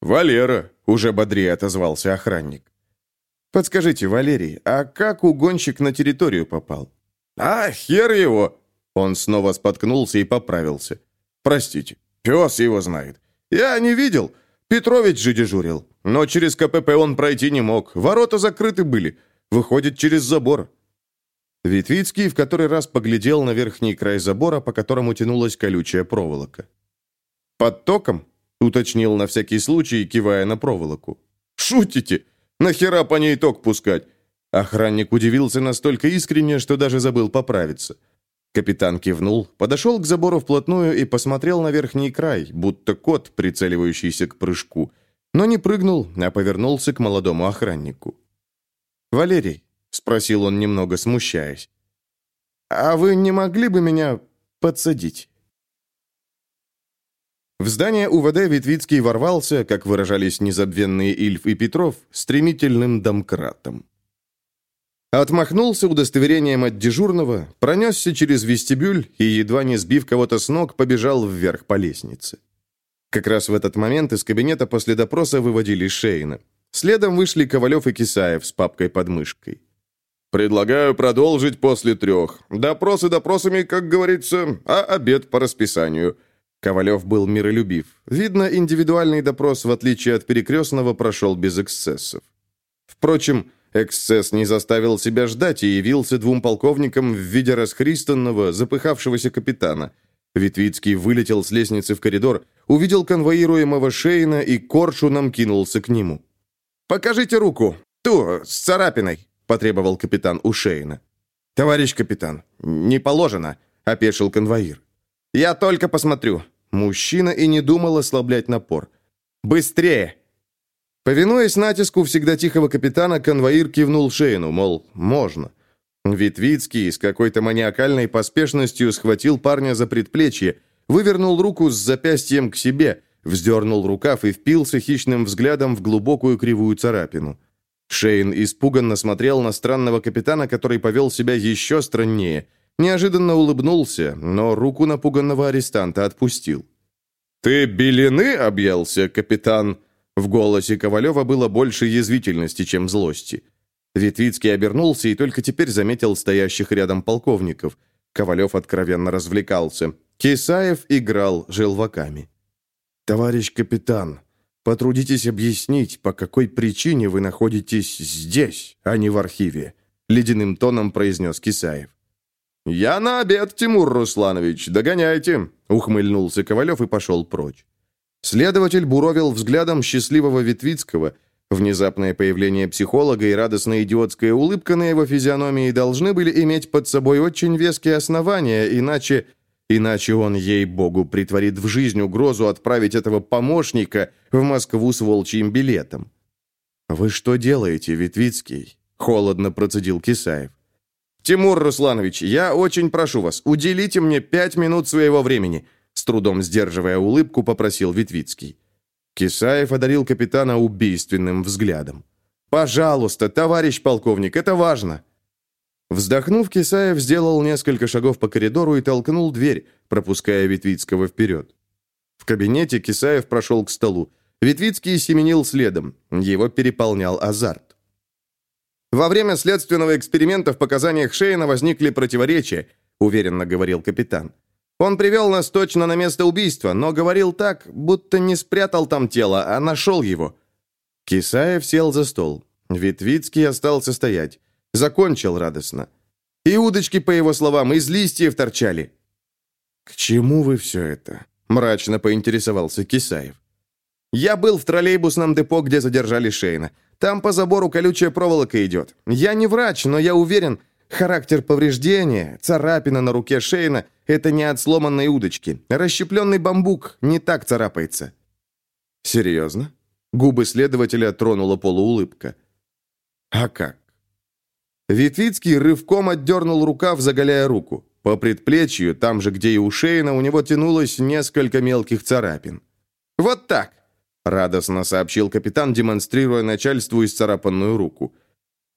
Speaker 3: «Валера», —
Speaker 1: уже бодрее отозвался охранник.
Speaker 3: Подскажите, Валерий, а как угонщик на территорию попал?
Speaker 2: А, хер его!
Speaker 3: Он снова споткнулся и поправился.
Speaker 2: Простите, пес его знает.
Speaker 3: Я не видел. Петрович же дежурил. Но через КПП он пройти не мог. Ворота закрыты были. Выходит через забор. Витвицкий в который раз поглядел на верхний край забора, по которому тянулась колючая проволока. «Под током?» — уточнил на всякий случай, кивая на проволоку. «Шутите? Нахера по ней ток пускать?» Охранник удивился настолько искренне, что даже забыл поправиться. Капитан кивнул, подошел к забору вплотную и посмотрел на верхний край, будто кот, прицеливающийся к прыжку, но не прыгнул, а повернулся к молодому охраннику. «Валерий, спросил он, немного смущаясь. «А вы не могли бы меня подсадить?» В здание УВД Витвицкий ворвался, как выражались незабвенные Ильф и Петров, стремительным домкратом. Отмахнулся удостоверением от дежурного, пронесся через вестибюль и, едва не сбив кого-то с ног, побежал вверх по лестнице. Как раз в этот момент из кабинета после допроса выводили Шейна. Следом вышли Ковалев и Кисаев с папкой под мышкой. «Предлагаю продолжить после трех. Допросы допросами, как говорится, а обед по расписанию». Ковалев был миролюбив. Видно, индивидуальный допрос, в отличие от перекрестного, прошел без эксцессов. Впрочем, эксцесс не заставил себя ждать и явился двум полковникам в виде расхристанного, запыхавшегося капитана. Витвицкий вылетел с лестницы в коридор, увидел конвоируемого Шейна и коршуном кинулся к нему. «Покажите руку! Ту, с царапиной!» — потребовал капитан Ушейна. «Товарищ капитан, не положено», — опешил конвоир. «Я только посмотрю». Мужчина и не думал ослаблять напор. «Быстрее!» Повинуясь натиску всегда тихого капитана, конвоир кивнул Шейну, мол, можно. Витвицкий с какой-то маниакальной поспешностью схватил парня за предплечье, вывернул руку с запястьем к себе, вздернул рукав и впился хищным взглядом в глубокую кривую царапину. Шейн испуганно смотрел на странного капитана, который повел себя еще страннее. Неожиданно улыбнулся, но руку напуганного арестанта отпустил. «Ты белины объелся, капитан?» В голосе Ковалева было больше язвительности, чем злости. Витвицкий обернулся и только теперь заметил стоящих рядом полковников. Ковалев откровенно развлекался. Кисаев играл желваками. «Товарищ капитан», Потрудитесь объяснить, по какой причине вы находитесь здесь, а не в архиве», — ледяным тоном произнес Кисаев. «Я на обед, Тимур Русланович, догоняйте», — ухмыльнулся Ковалев и пошел прочь. Следователь буровил взглядом счастливого Витвицкого. Внезапное появление психолога и радостная идиотская улыбка на его физиономии должны были иметь под собой очень веские основания, иначе Иначе он, ей-богу, притворит в жизнь угрозу отправить этого помощника в Москву с волчьим билетом. «Вы что делаете, Витвицкий?» — холодно процедил Кисаев. «Тимур Русланович, я очень прошу вас, уделите мне пять минут своего времени», с трудом сдерживая улыбку, попросил Витвицкий. Кисаев одарил капитана убийственным взглядом. «Пожалуйста, товарищ полковник, это важно!» Вздохнув, Кисаев сделал несколько шагов по коридору и толкнул дверь, пропуская Витвицкого вперед. В кабинете Кисаев прошел к столу. Витвицкий семенил следом. Его переполнял азарт. «Во время следственного эксперимента в показаниях Шейна возникли противоречия», уверенно говорил капитан. «Он привел нас точно на место убийства, но говорил так, будто не спрятал там тело, а нашел его». Кисаев сел за стол. Витвицкий остался стоять. Закончил радостно. И удочки, по его словам, из листьев торчали. «К чему вы все это?» – мрачно поинтересовался Кисаев. «Я был в троллейбусном депо, где задержали Шейна. Там по забору колючая проволока идет. Я не врач, но я уверен, характер повреждения, царапина на руке Шейна – это не от сломанной удочки. Расщепленный бамбук не так царапается». «Серьезно?» Губы следователя тронула полуулыбка. «А как? Витвицкий рывком отдернул рукав, заголяя руку. По предплечью, там же, где и у Шейна, у него тянулось несколько мелких царапин. «Вот так!» — радостно сообщил капитан, демонстрируя начальству исцарапанную руку.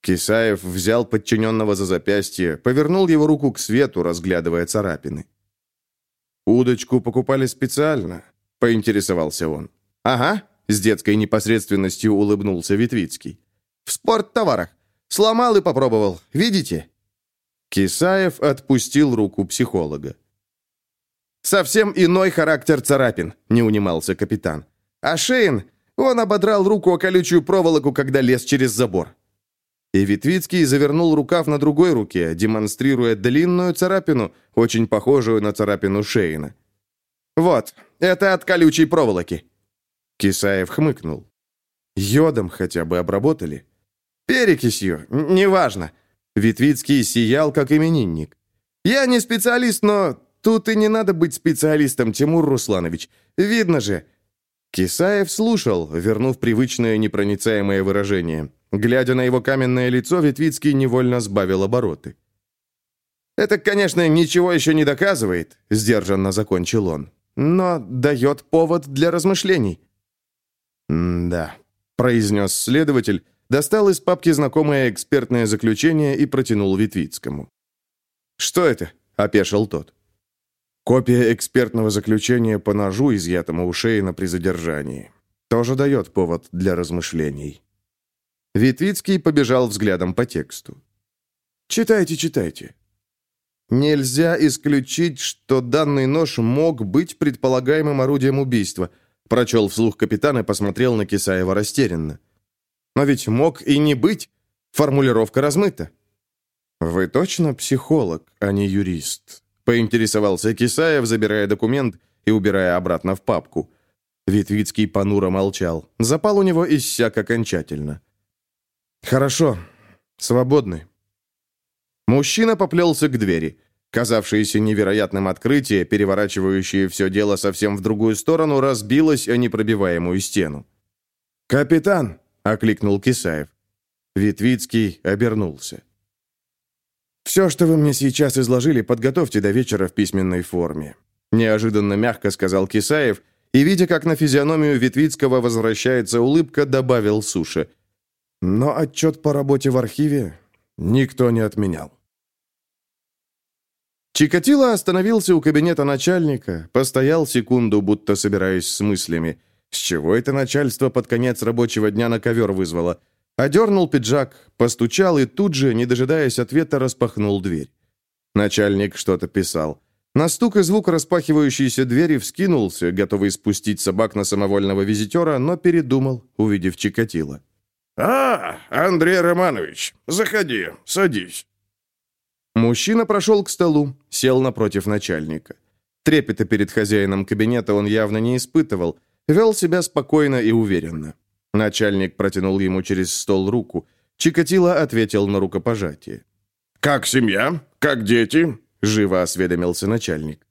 Speaker 3: Кисаев взял подчиненного за запястье, повернул его руку к свету, разглядывая царапины. «Удочку покупали специально?» — поинтересовался он. «Ага», — с детской непосредственностью улыбнулся Витвицкий.
Speaker 1: В спорттоварах. Сломал и попробовал. Видите?»
Speaker 3: Кисаев отпустил руку психолога.
Speaker 1: «Совсем иной характер царапин», — не унимался капитан. «А Шейн, он ободрал руку о колючую проволоку, когда лез через забор».
Speaker 3: И Витвицкий завернул рукав на другой руке, демонстрируя длинную царапину, очень похожую на царапину Шейна.
Speaker 1: «Вот, это от колючей проволоки».
Speaker 3: Кисаев хмыкнул. «Йодом хотя бы обработали?»
Speaker 1: «Перекисью, неважно».
Speaker 3: Витвицкий сиял, как именинник.
Speaker 1: «Я не специалист, но тут и не надо быть специалистом, Тимур Русланович. Видно же».
Speaker 3: Кисаев слушал, вернув привычное непроницаемое выражение. Глядя на его каменное лицо, Витвицкий невольно сбавил обороты.
Speaker 1: «Это, конечно, ничего еще не доказывает», — сдержанно закончил он, «но дает повод для размышлений».
Speaker 3: «Да», — произнес следователь, достал из папки знакомое экспертное заключение и протянул Витвицкому.
Speaker 1: «Что это?» — опешил тот.
Speaker 3: Копия экспертного заключения по ножу, изъятому у Шейна при задержании. Тоже дает повод для размышлений. Витвицкий побежал взглядом по тексту.
Speaker 1: «Читайте, читайте».
Speaker 3: «Нельзя исключить, что данный нож мог быть предполагаемым орудием убийства», прочел вслух капитан и посмотрел на Кисаева растерянно.
Speaker 1: «Но ведь мог и не быть. Формулировка размыта».
Speaker 3: «Вы точно психолог, а не юрист?» поинтересовался Кисаев, забирая документ и убирая обратно в папку. Витвицкий понуро молчал. Запал у него иссяк окончательно.
Speaker 1: «Хорошо. Свободны».
Speaker 3: Мужчина поплелся к двери. Казавшееся невероятным открытие, переворачивающее все дело совсем в другую сторону, разбилось о непробиваемую стену.
Speaker 1: «Капитан!» — окликнул Кисаев.
Speaker 3: Витвицкий обернулся.
Speaker 1: «Все, что вы мне сейчас изложили, подготовьте до вечера в письменной форме», неожиданно мягко сказал Кисаев, и, видя, как на физиономию Витвицкого возвращается улыбка, добавил Суше. Но отчет по работе в архиве никто не отменял.
Speaker 3: Чикатило остановился у кабинета начальника, постоял секунду, будто собираясь с мыслями. С чего это начальство под конец рабочего дня на ковер вызвало? Одернул пиджак, постучал и тут же, не дожидаясь ответа, распахнул дверь. Начальник что-то писал. На стук и звук распахивающейся двери вскинулся, готовый спустить собак на самовольного визитера, но передумал, увидев Чикатило.
Speaker 2: «А, Андрей Романович, заходи, садись».
Speaker 3: Мужчина прошел к столу, сел напротив начальника. Трепета перед хозяином кабинета он явно не испытывал, вел себя спокойно и уверенно. Начальник протянул ему через стол руку. Чикатило ответил на рукопожатие.
Speaker 2: «Как семья? Как дети?»
Speaker 3: — живо осведомился начальник.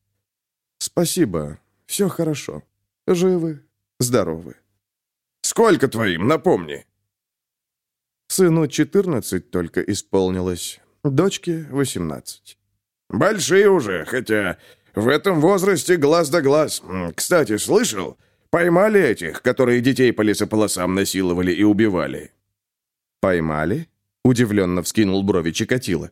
Speaker 1: «Спасибо. Все хорошо. Живы, здоровы».
Speaker 2: «Сколько твоим, напомни?»
Speaker 1: Сыну 14 только исполнилось, дочке 18.
Speaker 2: Большие уже, хотя в этом возрасте глаз да глаз. Кстати, слышал? Поймали этих, которые детей по лесополосам насиловали и убивали.
Speaker 3: Поймали? Удивленно вскинул брови Чикатило.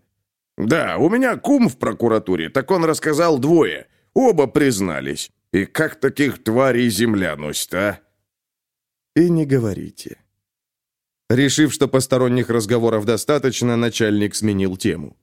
Speaker 2: Да, у меня кум в прокуратуре, так он рассказал двое. Оба признались. И как таких тварей земля носит, а?
Speaker 1: И не говорите.
Speaker 3: Решив, что посторонних разговоров достаточно, начальник сменил тему.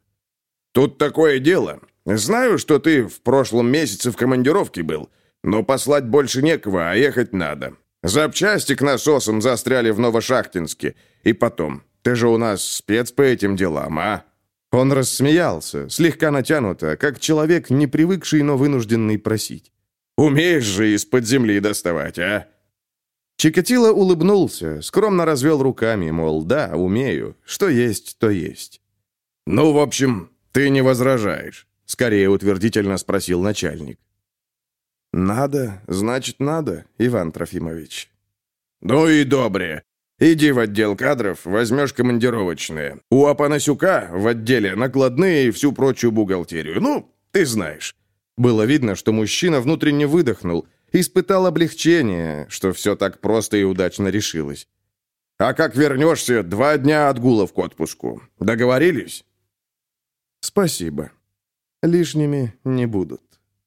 Speaker 2: «Тут такое дело. Знаю, что ты в прошлом месяце в командировке был, но послать больше некого, а ехать надо. Запчасти к насосам застряли в Новошахтинске. И потом, ты же у нас спец по этим делам, а?»
Speaker 3: Он рассмеялся, слегка натянуто, как человек, не привыкший, но вынужденный просить.
Speaker 2: «Умеешь же из-под земли доставать, а?»
Speaker 3: Чикатило улыбнулся, скромно развел руками, мол, да, умею, что есть, то есть.
Speaker 2: «Ну, в общем, ты не возражаешь?»
Speaker 3: — скорее утвердительно спросил начальник.
Speaker 1: «Надо, значит, надо, Иван Трофимович».
Speaker 2: «Ну и добре. Иди в отдел кадров, возьмешь командировочные. У Апанасюка в отделе накладные и всю прочую бухгалтерию. Ну, ты знаешь».
Speaker 3: Было видно, что мужчина внутренне выдохнул, испытал облегчение, что все так просто и удачно решилось.
Speaker 2: «А как вернешься, два дня отгулов к отпуску. Договорились?»
Speaker 1: «Спасибо. Лишними не будут».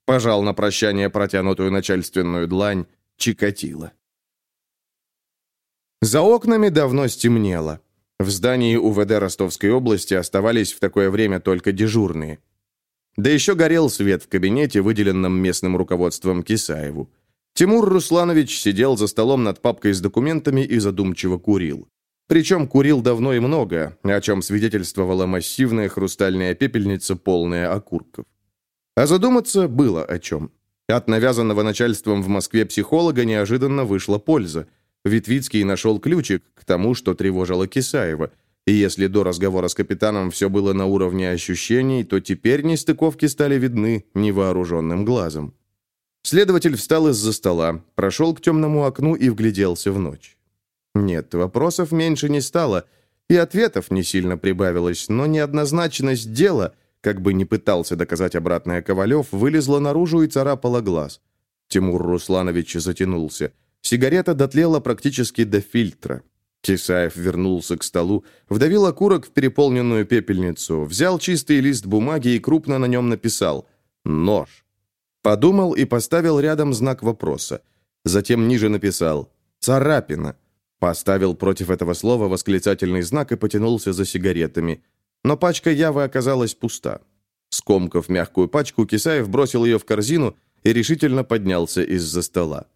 Speaker 3: Пожал на прощание протянутую начальственную длань Чикатило. За окнами давно стемнело. В здании УВД Ростовской области оставались в такое время только дежурные. Да еще горел свет в кабинете, выделенном местным руководством Кисаеву. Тимур Русланович сидел за столом над папкой с документами и задумчиво курил. Причем курил давно и много, о чем свидетельствовала массивная хрустальная пепельница, полная окурков. А задуматься было о чем. От навязанного начальством в Москве психолога неожиданно вышла польза. Витвицкий нашел ключик к тому, что тревожило Кисаева. И если до разговора с капитаном все было на уровне ощущений, то теперь нестыковки стали видны невооруженным глазом. Следователь встал из-за стола, прошел к темному окну и вгляделся в ночь. Нет, вопросов меньше не стало, и ответов не сильно прибавилось, но неоднозначность дела – как бы не пытался доказать обратное Ковалев, вылезла наружу и царапала глаз. Тимур Русланович затянулся. Сигарета дотлела практически до фильтра. Кисаев вернулся к столу, вдавил окурок в переполненную пепельницу, взял чистый лист бумаги и крупно на нем написал «Нож». Подумал и поставил рядом знак вопроса. Затем ниже написал «Царапина». Поставил против этого слова восклицательный знак и потянулся за сигаретами – но пачка Явы оказалась пуста. Скомкав мягкую пачку, Кисаев бросил ее в корзину и решительно поднялся из-за стола.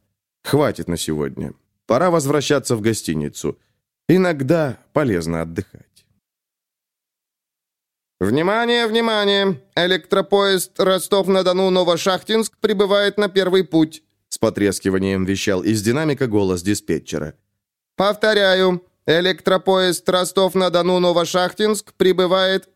Speaker 3: «Хватит на сегодня. Пора возвращаться в гостиницу. Иногда полезно отдыхать».
Speaker 1: «Внимание, внимание! Электропоезд Ростов-на-Дону Новошахтинск прибывает на первый путь», с потрескиванием вещал из динамика голос диспетчера. «Повторяю, Электропоезд Ростов-на-Дону Новошахтинск прибывает...»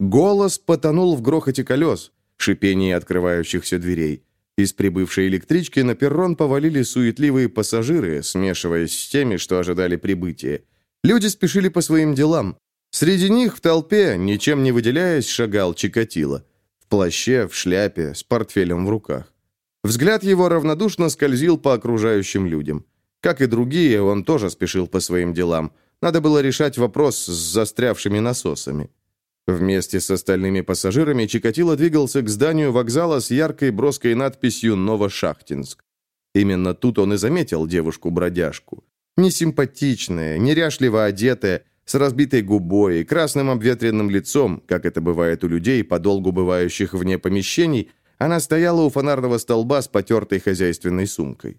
Speaker 3: Голос потонул в грохоте колес, шипении открывающихся дверей. Из прибывшей электрички на перрон повалили суетливые пассажиры, смешиваясь с теми, что ожидали прибытия. Люди спешили по своим делам. Среди них в толпе, ничем не выделяясь, шагал Чикатило. В плаще, в шляпе, с портфелем в руках. Взгляд его равнодушно скользил по окружающим людям. Как и другие, он тоже спешил по своим делам. Надо было решать вопрос с застрявшими насосами. Вместе с остальными пассажирами Чикатило двигался к зданию вокзала с яркой броской надписью «Новошахтинск». Именно тут он и заметил девушку-бродяжку. Несимпатичная, неряшливо одетая, с разбитой губой и красным обветренным лицом, как это бывает у людей, подолгу бывающих вне помещений, она стояла у фонарного столба с потертой хозяйственной сумкой.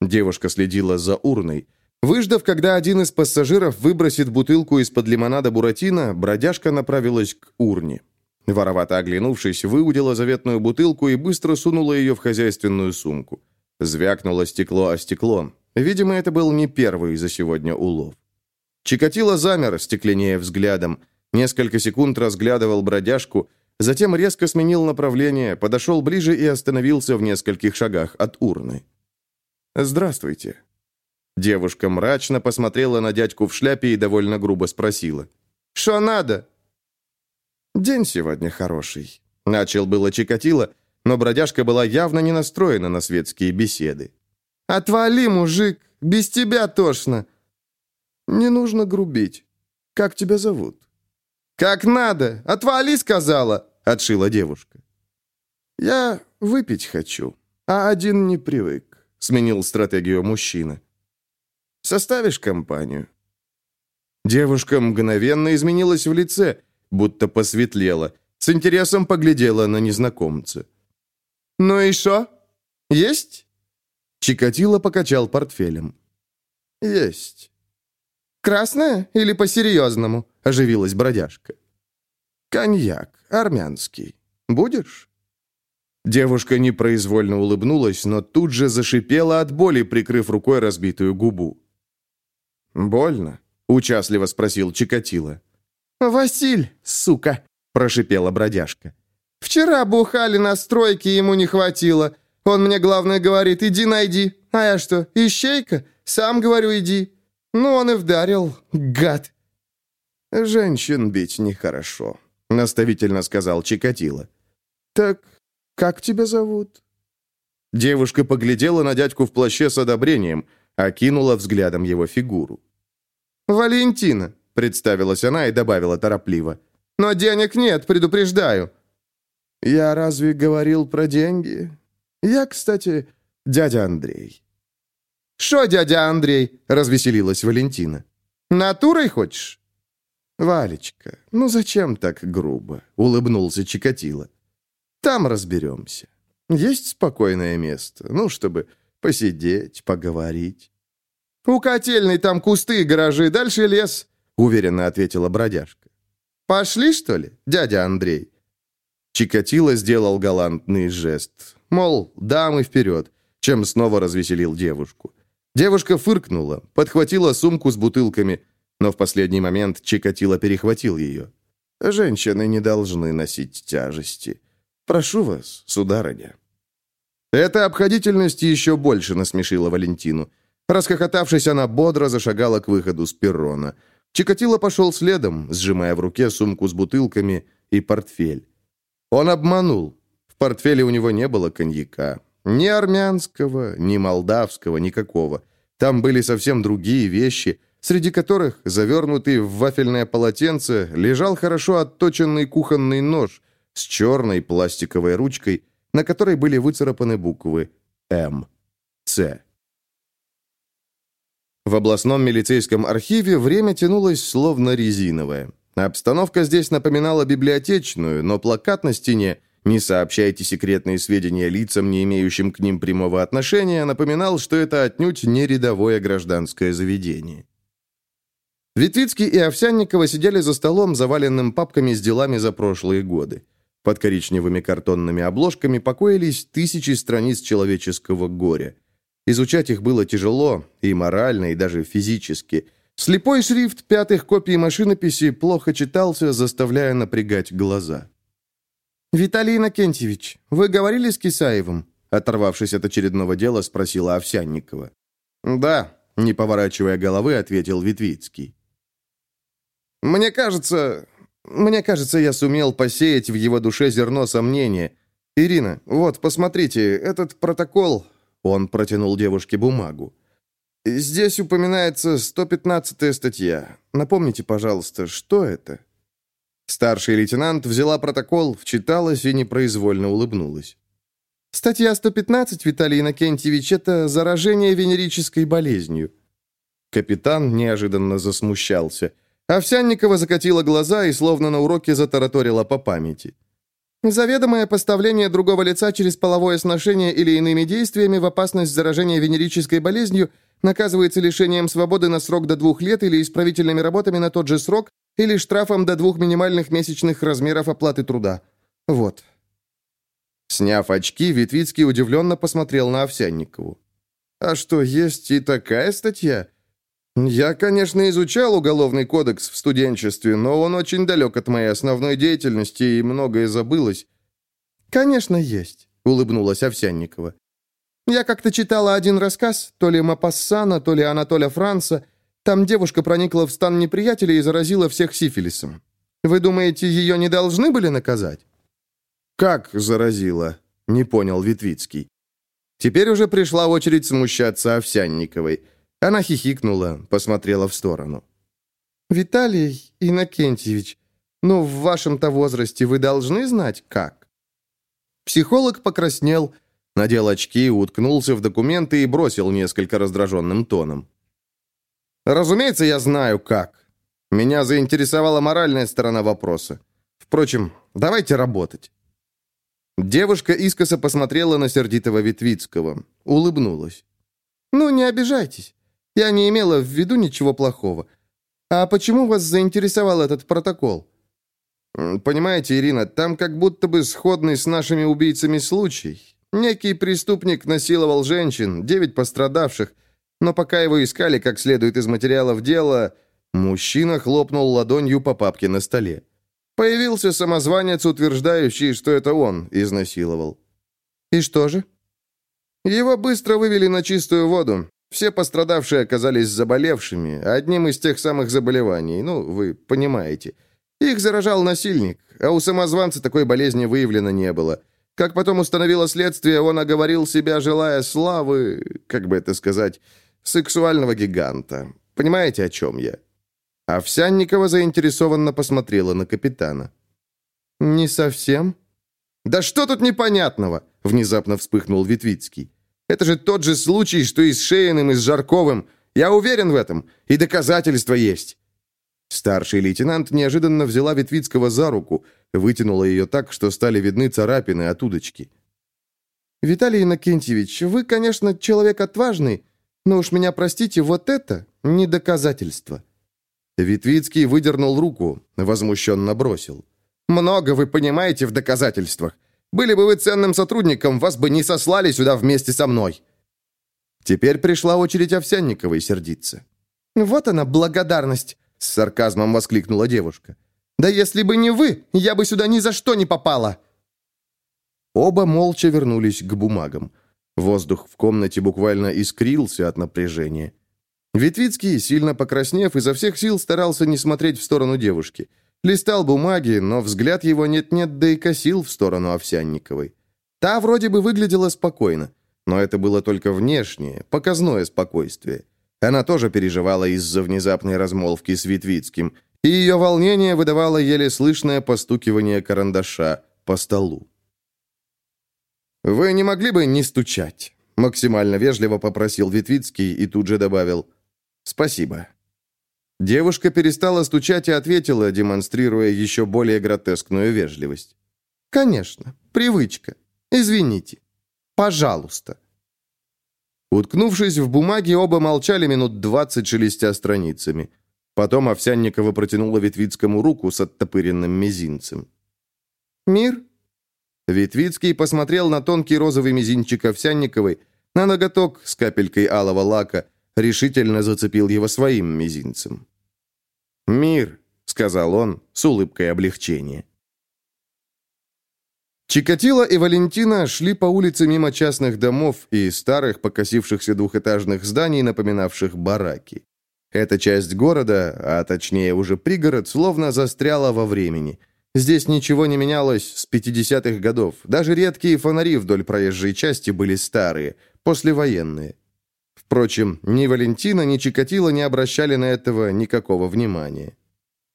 Speaker 3: Девушка следила за урной. Выждав, когда один из пассажиров выбросит бутылку из-под лимонада Буратино, бродяжка направилась к урне. Воровато оглянувшись, выудила заветную бутылку и быстро сунула ее в хозяйственную сумку. Звякнуло стекло о стекло. Видимо, это был не первый за сегодня улов. Чикатило замер, стекленея взглядом. Несколько секунд разглядывал бродяжку, затем резко сменил направление, подошел ближе и остановился в нескольких шагах от урны. «Здравствуйте». Девушка мрачно посмотрела на дядьку в шляпе и довольно грубо спросила. «Что надо?» «День сегодня хороший», — начал было Чикатило, но бродяжка была явно не настроена на светские беседы.
Speaker 1: «Отвали, мужик, без тебя тошно».
Speaker 3: «Не нужно грубить. Как тебя зовут?»
Speaker 1: «Как надо! Отвали!» — сказала, — отшила девушка.
Speaker 3: «Я выпить хочу, а один не привык. — сменил стратегию мужчина. «Составишь компанию?» Девушка мгновенно изменилась в лице, будто посветлела, с интересом поглядела на незнакомца.
Speaker 1: «Ну и что? Есть?»
Speaker 3: Чикатило покачал портфелем. «Есть».
Speaker 1: «Красная или по-серьезному?» — оживилась бродяжка.
Speaker 3: «Коньяк, армянский. Будешь?» Девушка непроизвольно улыбнулась, но тут же зашипела от боли, прикрыв рукой разбитую губу. «Больно?» — участливо спросил Чикатило.
Speaker 1: «Василь, сука!» — прошипела бродяжка. «Вчера бухали на стройке, ему не хватило. Он мне, главное, говорит, иди найди. А я что, ищейка? Сам говорю, иди. Ну, он и вдарил, гад».
Speaker 3: «Женщин бить нехорошо», — наставительно сказал Чикатило. «Так «Как тебя зовут?» Девушка поглядела на дядьку в плаще с одобрением, окинула взглядом его фигуру.
Speaker 1: «Валентина», — представилась она и добавила торопливо. «Но денег нет, предупреждаю».
Speaker 3: «Я разве говорил про деньги? Я, кстати, дядя Андрей».
Speaker 1: «Шо, дядя Андрей?» — развеселилась Валентина. «Натурой хочешь?» «Валечка, ну зачем так грубо?» — улыбнулся Чикатило. «Там разберемся. Есть спокойное место, ну, чтобы посидеть, поговорить». «У котельной там кусты гаражи, дальше лес», — уверенно ответила бродяжка. «Пошли, что ли, дядя Андрей?» Чикатило сделал галантный жест. Мол, дамы вперед, чем снова развеселил девушку. Девушка фыркнула, подхватила сумку с бутылками, но в последний момент Чикатило перехватил ее. «Женщины не должны носить тяжести. Прошу вас, сударыня». Эта обходительность еще больше насмешила Валентину. Расхохотавшись, она бодро зашагала к выходу с перрона. Чикатило пошел следом, сжимая в руке сумку с бутылками и портфель. Он обманул. В портфеле у него не было коньяка. Ни армянского, ни молдавского, никакого. Там были совсем другие вещи, среди которых, завернутый в вафельное полотенце, лежал хорошо отточенный кухонный нож с черной пластиковой ручкой, на которой были выцарапаны буквы «М», «Ц». В областном милицейском архиве время тянулось словно резиновое. Обстановка здесь напоминала библиотечную, но плакат на стене «Не сообщайте секретные сведения лицам, не имеющим к ним прямого отношения» напоминал, что это отнюдь не рядовое гражданское заведение. Витвицкий и Овсянникова сидели за столом, заваленным папками с делами за прошлые годы. Под коричневыми картонными обложками покоились тысячи страниц человеческого горя. Изучать их было тяжело, и морально, и даже физически. Слепой шрифт пятых копий машинописи плохо читался, заставляя напрягать глаза. «Виталий Иннокентьевич, вы говорили с Кисаевым?» Оторвавшись от очередного дела, спросила Овсянникова. «Да», — не поворачивая головы, ответил Витвицкий. Мне кажется... Мне кажется, я сумел посеять в его душе зерно сомнения. Ирина, вот, посмотрите, этот протокол...» Он протянул девушке бумагу. «Здесь упоминается 115-я статья. Напомните, пожалуйста, что это?» Старший лейтенант взяла протокол, вчиталась и непроизвольно улыбнулась. «Статья 115, Виталий Иннокентьевич, это заражение венерической болезнью». Капитан неожиданно засмущался – Овсянникова закатила глаза и словно на уроке затараторила по памяти. Заведомое поставление другого лица через половое сношение или иными действиями в опасность заражения венерической болезнью наказывается лишением свободы на срок до двух лет или исправительными работами на тот же срок или штрафом до двух минимальных месячных размеров оплаты труда. Вот. Сняв очки, Витвицкий удивленно посмотрел на Овсянникову. «А что, есть и такая статья? «Я, конечно, изучал уголовный кодекс в студенчестве, но он очень далек от моей основной деятельности, и многое забылось». «Конечно, есть», — улыбнулась Овсянникова. «Я как-то читала один рассказ, то ли Мапассана, то ли Анатоля Франца. Там девушка проникла в стан неприятелей и заразила всех сифилисом. Вы думаете, ее не должны были наказать?» «Как заразила?» — не понял Витвицкий. Теперь уже пришла очередь смущаться Овсянниковой — она хихикнула, посмотрела в сторону. «Виталий Иннокентьевич, ну, в вашем-то возрасте вы должны знать, как?» Психолог покраснел, надел очки, уткнулся в документы и бросил несколько раздраженным тоном. «Разумеется, я знаю, как. Меня заинтересовала моральная сторона вопроса. Впрочем, давайте работать». Девушка искоса посмотрела на сердитого Витвицкого, улыбнулась. «Ну, не обижайтесь. Я не имела в виду ничего плохого. А почему вас заинтересовал этот протокол? Понимаете, Ирина, там как будто бы сходный с нашими убийцами случай. Некий преступник насиловал женщин, девять пострадавших, но пока его искали как следует из материалов дела, мужчина хлопнул ладонью по папке на столе. Появился самозванец, утверждающий, что это он изнасиловал. И что же? Его быстро вывели на чистую воду. Все пострадавшие оказались заболевшими, одним из тех самых заболеваний, ну, вы понимаете. Их заражал насильник, а у самозванца такой болезни выявлено не было. Как потом установило следствие, он оговорил себя, желая славы, как бы это сказать, сексуального гиганта. Понимаете, о чем я? Овсянникова заинтересованно посмотрела на капитана. «Не совсем?» «Да что тут непонятного?» — внезапно вспыхнул Витвицкий. Это же тот же случай, что и с Шейным, и с Жарковым. Я уверен в этом. И доказательства есть».
Speaker 3: Старший лейтенант неожиданно взяла Ветвицкого за руку, вытянула ее так, что стали видны царапины от удочки.
Speaker 1: «Виталий Иннокентьевич, вы, конечно, человек отважный, но уж меня простите, вот это не доказательство».
Speaker 3: Витвицкий выдернул руку, возмущенно бросил.
Speaker 1: «Много вы понимаете в доказательствах. Были бы вы ценным сотрудником, вас бы не сослали сюда вместе со мной».
Speaker 3: Теперь пришла очередь Овсянниковой сердиться.
Speaker 1: «Вот она, благодарность!» — с сарказмом воскликнула девушка. «Да если бы не вы, я бы сюда ни за что не попала!»
Speaker 3: Оба молча вернулись к бумагам. Воздух в комнате буквально искрился от напряжения. Ветвицкий, сильно покраснев, изо всех сил старался не смотреть в сторону девушки. Листал бумаги, но взгляд его нет-нет, да и косил в сторону Овсянниковой. Та вроде бы выглядела спокойно, но это было только внешнее, показное спокойствие. Она тоже переживала из-за внезапной размолвки с Витвицким, и ее волнение выдавало еле слышное постукивание карандаша по столу. «Вы не могли бы не стучать?» Максимально вежливо попросил Витвицкий и тут же добавил «Спасибо». Девушка перестала стучать и ответила, демонстрируя еще более гротескную вежливость.
Speaker 1: «Конечно, привычка. Извините. Пожалуйста».
Speaker 3: Уткнувшись в бумаги, оба молчали минут двадцать, шелестя страницами. Потом Овсянникова протянула Витвицкому руку с оттопыренным мизинцем.
Speaker 1: «Мир?»
Speaker 3: Витвицкий посмотрел на тонкий розовый мизинчик Овсянниковой, на ноготок с капелькой алого лака, решительно зацепил его своим мизинцем. «Мир», — сказал он с улыбкой облегчения. Чикатило и Валентина шли по улице мимо частных домов и старых покосившихся двухэтажных зданий, напоминавших бараки. Эта часть города, а точнее уже пригород, словно застряла во времени. Здесь ничего не менялось с 50-х годов. Даже редкие фонари вдоль проезжей части были старые, послевоенные. Впрочем, ни Валентина, ни Чикатило не обращали на этого никакого внимания.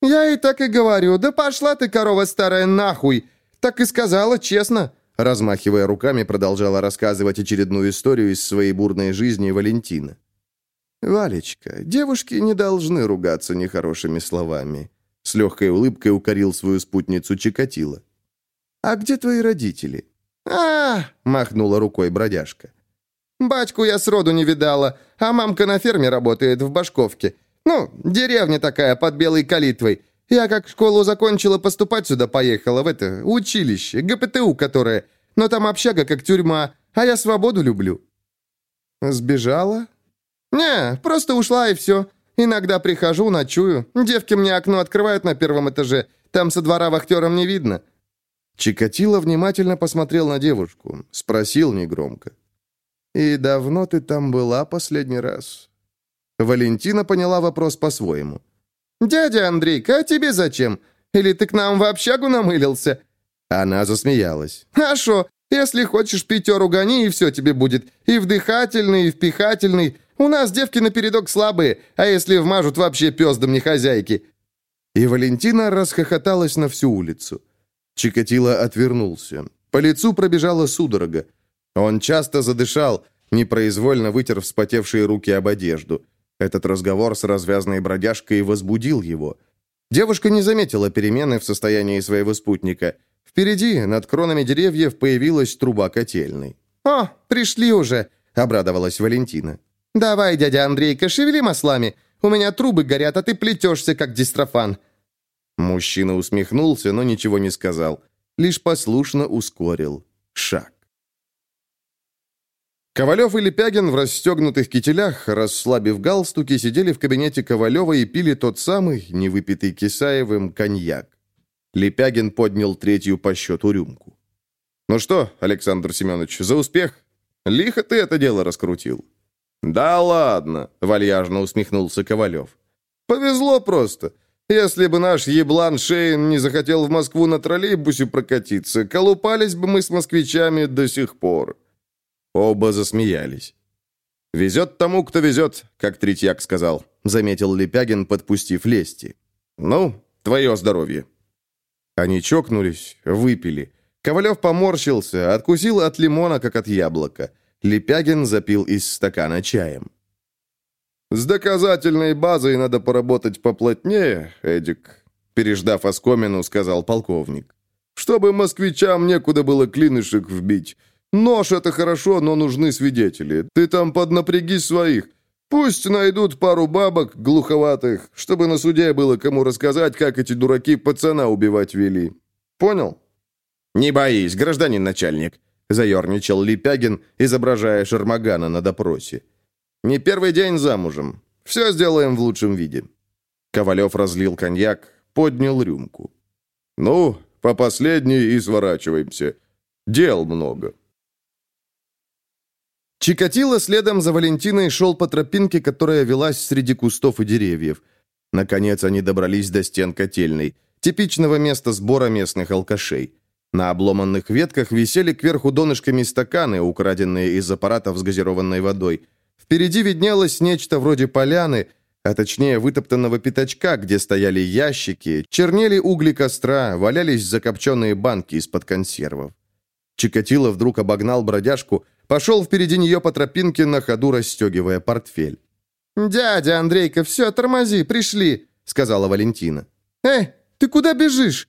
Speaker 1: «Я и так и говорю, да пошла ты, корова старая, нахуй!» «Так и сказала, честно!» Размахивая руками, продолжала рассказывать очередную историю из своей бурной жизни Валентина.
Speaker 3: «Валечка, девушки не должны ругаться нехорошими словами», с легкой улыбкой укорил свою спутницу Чикатило. «А где твои родители?»
Speaker 1: а, махнула рукой бродяжка. «Батьку я сроду не видала, а мамка на ферме работает в Башковке. Ну, деревня такая под Белой Калитвой. Я как школу закончила, поступать сюда поехала, в это, училище, ГПТУ которое. Но там общага как тюрьма, а я свободу люблю».
Speaker 3: «Сбежала?»
Speaker 1: «Не, просто ушла и все. Иногда прихожу, ночую. Девки мне окно открывают на первом этаже. Там со двора вахтером не видно».
Speaker 3: Чикатило внимательно посмотрел на девушку, спросил негромко. «И давно ты там была последний раз?» Валентина поняла вопрос по-своему.
Speaker 1: «Дядя Андрейка, а тебе зачем? Или ты к нам в общагу намылился?»
Speaker 3: Она засмеялась.
Speaker 1: «А шо, если хочешь пятеру гони, и все тебе будет. И вдыхательный, и впихательный. У нас девки напередок слабые, а если вмажут, вообще пёздом не хозяйки».
Speaker 3: И Валентина расхохоталась на всю улицу. Чикатило отвернулся. По лицу пробежала судорога. Он часто задышал, непроизвольно вытер вспотевшие руки об одежду. Этот разговор с развязной бродяжкой возбудил его. Девушка не заметила перемены в состоянии своего спутника. Впереди, над кронами деревьев, появилась труба котельной.
Speaker 1: «О, пришли уже!» — обрадовалась Валентина. «Давай, дядя Андрейка, шевели маслами. У меня трубы горят, а ты плетешься, как дистрофан».
Speaker 3: Мужчина усмехнулся, но ничего не сказал. Лишь послушно ускорил шаг. Ковалев и Лепягин в расстегнутых кителях, расслабив галстуки, сидели в кабинете Ковалева и пили тот самый, невыпитый Кисаевым, коньяк. Лепягин поднял третью по счету рюмку. «Ну что, Александр Семенович, за успех? Лихо ты это дело раскрутил». «Да ладно», — вальяжно усмехнулся Ковалев. «Повезло просто. Если бы наш еблан Шейн не захотел в Москву на троллейбусе прокатиться, колупались бы мы с москвичами до сих пор». Оба засмеялись. «Везет тому, кто везет», как Третьяк сказал, заметил Лепягин, подпустив лести. «Ну, твое здоровье». Они чокнулись, выпили. Ковалев поморщился, откусил от лимона, как от яблока. Лепягин запил из стакана чаем. С доказательной базой надо поработать поплотнее, Эдик», переждав оскомину, сказал полковник. «Чтобы москвичам некуда было клинышек вбить. Нож — это хорошо, но нужны свидетели. Ты там поднапряги своих. Пусть найдут пару бабок глуховатых, чтобы на суде было кому рассказать, как эти дураки пацана убивать вели. Понял?»
Speaker 1: «Не боись, гражданин начальник», — заерничал Липягин, изображая Шармагана на допросе. «Не первый день замужем. Все сделаем в лучшем виде». Ковалев разлил коньяк, поднял рюмку.
Speaker 3: «Ну, по последней и сворачиваемся. Дел много».
Speaker 1: Чикатило следом за Валентиной шел по тропинке, которая велась среди кустов и деревьев. Наконец они добрались до стен котельной, типичного места сбора местных алкашей. На обломанных ветках висели кверху донышками стаканы, украденные из аппаратов с газированной водой. Впереди виднелось нечто вроде поляны, а точнее вытоптанного пятачка, где стояли ящики, чернели угли костра, валялись закопченные банки из-под консервов. Чикатило вдруг обогнал бродяжку, Пошел впереди нее по тропинке, на ходу расстегивая портфель. «Дядя Андрейка, все, тормози, пришли», — сказала Валентина. «Эй, ты куда бежишь?»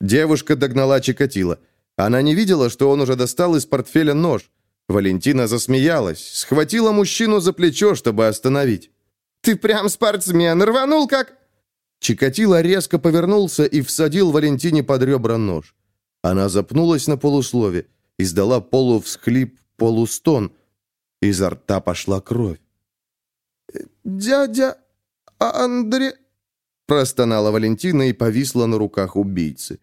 Speaker 1: Девушка догнала Чикатило. Она не видела, что он уже достал из портфеля нож. Валентина засмеялась, схватила мужчину за плечо, чтобы остановить. «Ты прям спортсмен, рванул как...» Чикатило резко повернулся и всадил Валентине под ребра нож. Она запнулась на полуслове, издала полувсхлип, полустон. Изо рта пошла кровь. «Дядя Андре...» Простонала Валентина и повисла на руках убийцы.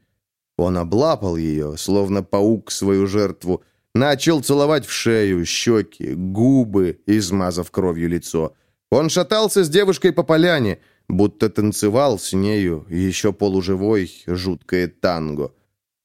Speaker 1: Он облапал ее, словно паук свою жертву, начал целовать в шею, щеки, губы, измазав кровью лицо. Он шатался с девушкой по поляне, будто танцевал с нею, еще полуживой, жуткое танго.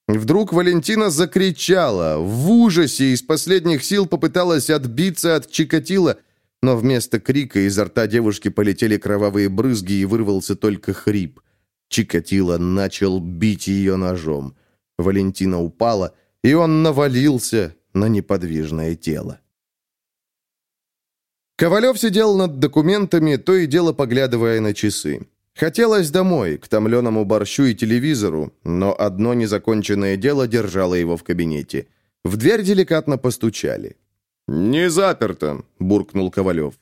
Speaker 1: Вдруг Валентина закричала, в ужасе из последних сил попыталась отбиться от Чикатила, но вместо крика изо рта девушки полетели кровавые брызги и вырвался только хрип. Чикатило начал бить ее ножом. Валентина упала, и он навалился на неподвижное тело. Ковалев сидел над документами, то и дело поглядывая на часы. Хотелось домой, к томленому борщу и телевизору, но одно незаконченное дело держало его в кабинете. В дверь деликатно постучали.
Speaker 3: «Не заперто», — буркнул Ковалев.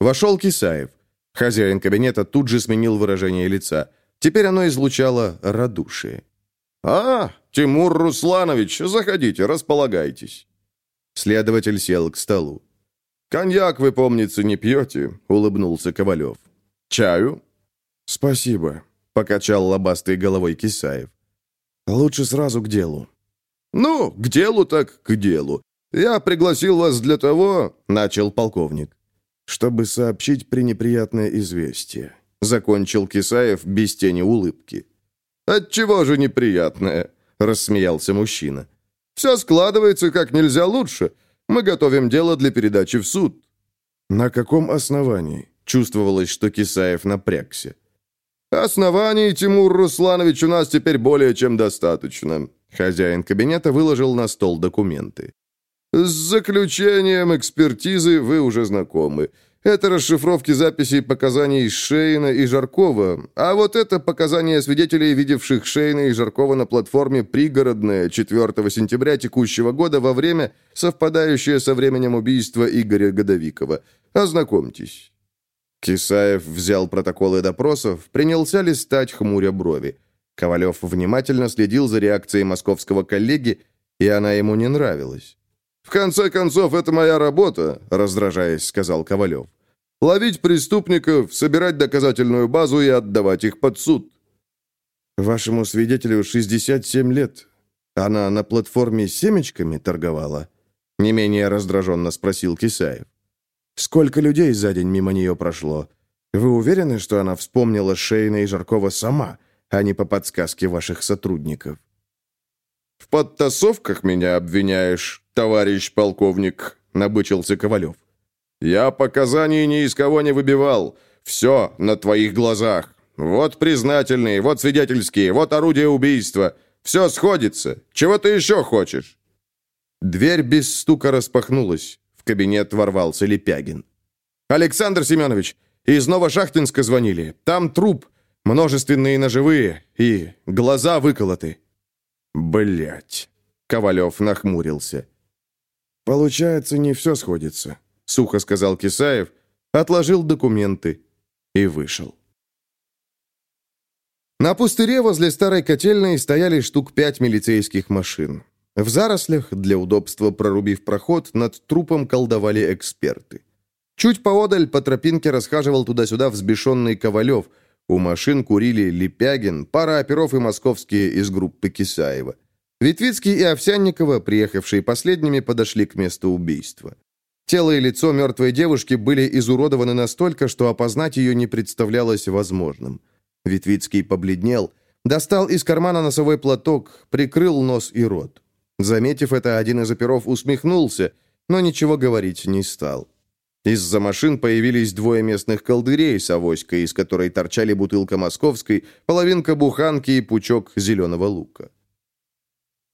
Speaker 1: Вошел Кисаев. Хозяин кабинета тут же сменил выражение лица. Теперь оно излучало радушие.
Speaker 3: «А, Тимур Русланович, заходите, располагайтесь».
Speaker 1: Следователь сел к столу.
Speaker 3: «Коньяк, вы, помнится, не пьете?» — улыбнулся Ковалев. «Чаю?»
Speaker 1: «Спасибо», — покачал лобастой головой Кисаев. «Лучше сразу к делу».
Speaker 3: «Ну, к делу так к делу. Я пригласил вас для того...» — начал полковник.
Speaker 1: «Чтобы сообщить пренеприятное известие», — закончил Кисаев без тени улыбки.
Speaker 3: «Отчего же неприятное?» — рассмеялся мужчина. «Все складывается как нельзя лучше. Мы готовим дело для передачи в суд».
Speaker 1: «На каком основании?» Чувствовалось, что Кисаев напрягся.
Speaker 3: «Оснований, Тимур Русланович, у нас теперь более чем достаточно».
Speaker 1: Хозяин кабинета выложил на стол документы.
Speaker 3: «С заключением экспертизы вы уже знакомы. Это расшифровки записей показаний Шейна и Жаркова, а вот это показания свидетелей, видевших Шейна и Жаркова на платформе «Пригородная» 4 сентября текущего года во время, совпадающее со временем убийства Игоря Годовикова. Ознакомьтесь».
Speaker 1: Кисаев взял протоколы допросов, принялся листать хмуря брови. Ковалев внимательно следил за реакцией московского коллеги, и она ему не нравилась.
Speaker 3: «В конце концов, это моя работа», — раздражаясь, сказал Ковалев. «Ловить преступников, собирать доказательную базу и отдавать их под суд».
Speaker 1: «Вашему свидетелю 67 лет. Она на платформе семечками торговала?» Не менее раздраженно спросил Кисаев. Сколько людей за день мимо нее прошло? Вы уверены, что она вспомнила Шейна и Жаркова сама, а не по подсказке ваших сотрудников?
Speaker 3: «В подтасовках меня обвиняешь, товарищ полковник», — набычился Ковалев. «Я показаний ни из кого не выбивал. Все на твоих глазах. Вот признательные, вот свидетельские, вот орудие убийства. Все сходится. Чего ты еще хочешь?»
Speaker 1: Дверь без стука распахнулась. В кабинет ворвался Лепягин.
Speaker 3: Александр Семенович, из Новошахтинска звонили. Там труп, множественные ножевые и глаза выколоты».
Speaker 1: Блять. Ковалев нахмурился.
Speaker 2: «Получается, не все сходится», — сухо сказал Кисаев,
Speaker 1: отложил документы и вышел. На пустыре возле старой котельной стояли штук пять милицейских машин. В зарослях, для удобства прорубив проход, над трупом колдовали эксперты. Чуть поодаль по тропинке расхаживал туда-сюда взбешенный Ковалев. У машин курили Лепягин, пара оперов и московские из группы Кисаева. Витвицкий и Овсянникова, приехавшие последними, подошли к месту убийства. Тело и лицо мертвой девушки были изуродованы настолько, что опознать ее не представлялось возможным. Витвицкий побледнел, достал из кармана носовой платок, прикрыл нос и рот. Заметив это, один из оперов усмехнулся, но ничего говорить не стал. Из-за машин появились двое местных колдырей с авоськой, из которой торчали бутылка московской, половинка буханки и пучок зеленого лука.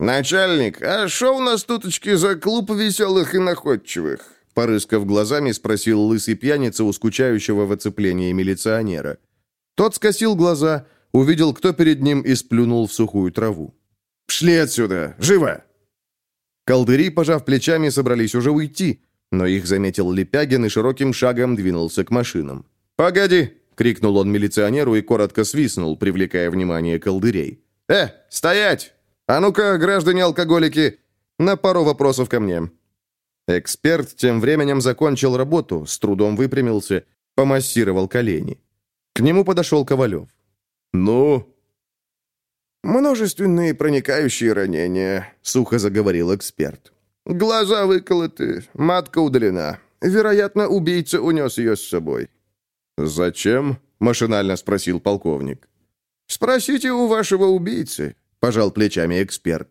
Speaker 2: «Начальник, а что у нас туточки за клуб веселых и находчивых?»
Speaker 1: Порыскав глазами, спросил лысый пьяница у скучающего в оцеплении милиционера. Тот скосил глаза, увидел, кто перед ним, и сплюнул в сухую траву.
Speaker 2: «Пшли отсюда! Живо!»
Speaker 1: Колдыри, пожав плечами, собрались уже уйти, но их заметил Лепягин и широким шагом двинулся к машинам. «Погоди!» — крикнул он милиционеру и коротко свистнул, привлекая внимание колдырей. «Э, стоять! А ну-ка, граждане-алкоголики, на пару вопросов ко мне!» Эксперт тем временем закончил работу, с трудом выпрямился, помассировал колени. К нему подошел Ковалев.
Speaker 3: «Ну?»
Speaker 2: «Множественные проникающие ранения», — сухо заговорил эксперт. «Глаза выколоты, матка удалена. Вероятно, убийца унес ее с собой».
Speaker 3: «Зачем?» — машинально спросил полковник.
Speaker 2: «Спросите у вашего убийцы», — пожал плечами эксперт.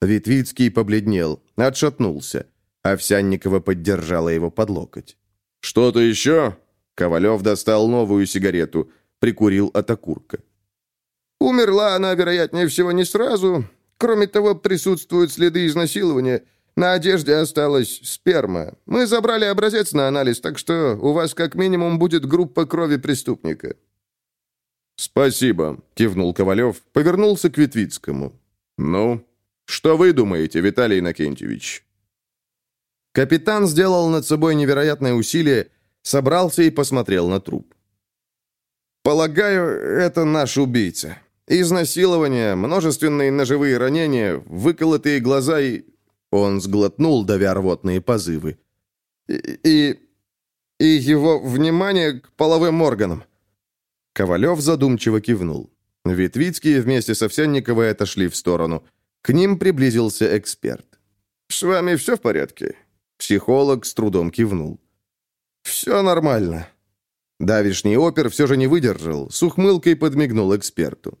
Speaker 1: Витвицкий побледнел, отшатнулся. Овсянникова поддержала его под локоть.
Speaker 3: «Что-то еще?»
Speaker 1: Ковалев достал новую сигарету, прикурил от окурка.
Speaker 2: «Умерла она, вероятнее всего, не сразу. Кроме того, присутствуют следы изнасилования. На одежде осталась сперма. Мы забрали образец на анализ, так что у вас как минимум будет группа крови преступника».
Speaker 3: «Спасибо», — кивнул Ковалев, повернулся к Витвицкому. «Ну, что вы думаете, Виталий Иннокентьевич?»
Speaker 1: Капитан сделал над собой невероятное усилие, собрался и посмотрел на труп. «Полагаю, это наш убийца. Изнасилование, множественные ножевые ранения, выколотые глаза и...» Он сглотнул, давя рвотные позывы. «И... и, и его внимание к половым органам». Ковалев задумчиво кивнул. Витвицкие вместе с Овсянниковой отошли в сторону. К ним приблизился эксперт.
Speaker 2: «С вами все в порядке?»
Speaker 1: Психолог с трудом кивнул. «Все нормально». Давишний опер все же не выдержал, с ухмылкой подмигнул эксперту.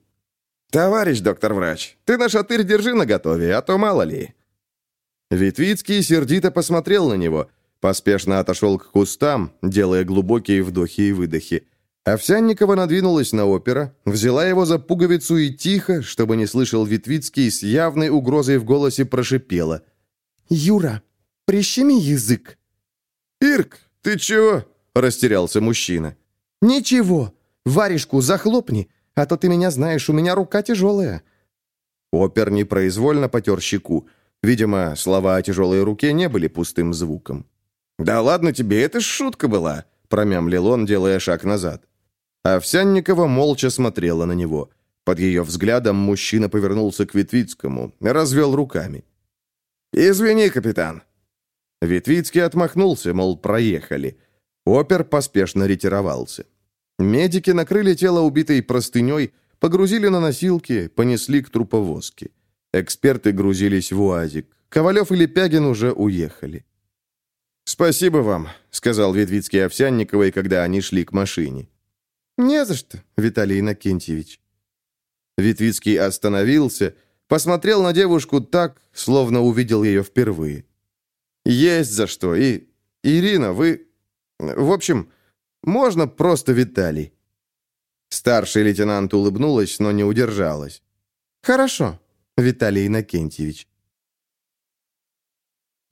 Speaker 1: «Товарищ доктор-врач, ты на шатырь держи наготове, а то мало ли». Витвицкий сердито посмотрел на него, поспешно отошел к кустам, делая глубокие вдохи и выдохи. Овсянникова надвинулась на опера, взяла его за пуговицу и тихо, чтобы не слышал Витвицкий, с явной угрозой в голосе прошипела. «Юра, Прищеми язык».
Speaker 3: «Ирк, ты чего?» – растерялся мужчина.
Speaker 1: «Ничего. Варежку захлопни, а то ты меня знаешь, у меня рука тяжелая». Опер непроизвольно потер щеку. Видимо, слова о тяжелой руке не были пустым звуком.
Speaker 3: «Да ладно тебе, это ж шутка была», – промямлил он, делая шаг назад.
Speaker 1: Овсянникова молча смотрела на него. Под ее взглядом мужчина повернулся к Витвицкому, развел руками.
Speaker 3: «Извини, капитан»,
Speaker 1: Витвицкий отмахнулся, мол, проехали. Опер поспешно ретировался. Медики накрыли тело убитой простыней, погрузили на носилки, понесли к труповозке. Эксперты грузились в УАЗик. Ковалев и Лепягин уже уехали.
Speaker 3: «Спасибо вам», — сказал Ветвицкий Овсянниковой, когда они шли к машине.
Speaker 1: «Не за что, Виталий Иннокентьевич». Витвицкий остановился, посмотрел на девушку так, словно увидел ее впервые. Есть за что. И, Ирина, вы... В общем, можно просто Виталий. Старший лейтенант улыбнулась, но не удержалась. Хорошо, Виталий Иннокентьевич.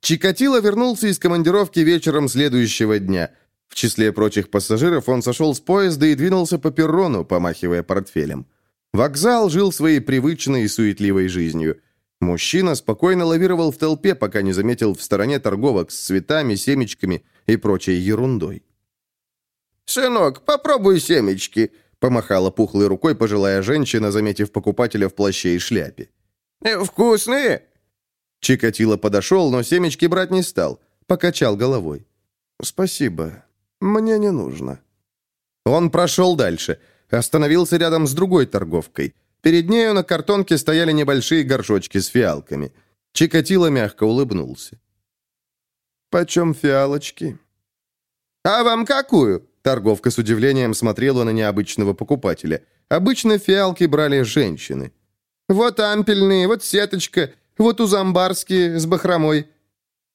Speaker 1: Чикатило вернулся из командировки вечером следующего дня.
Speaker 3: В числе прочих пассажиров он сошел с поезда и двинулся по перрону, помахивая портфелем. Вокзал жил своей привычной и суетливой жизнью. Мужчина спокойно лавировал в толпе, пока не заметил в стороне торговок с цветами, семечками и прочей ерундой.
Speaker 4: «Сынок, попробуй семечки», — помахала пухлой рукой пожилая женщина, заметив покупателя в плаще и шляпе. «Э, «Вкусные?»
Speaker 3: Чикатило подошел, но семечки брать не стал. Покачал головой. «Спасибо. Мне не нужно». Он прошел дальше. Остановился рядом с другой торговкой. Перед нею на картонке стояли небольшие горшочки с фиалками. Чикатило мягко улыбнулся. «Почем фиалочки?»
Speaker 4: «А вам какую?»
Speaker 3: Торговка с удивлением смотрела на необычного покупателя. Обычно фиалки брали женщины.
Speaker 4: «Вот ампельные, вот сеточка, вот узамбарские с бахромой».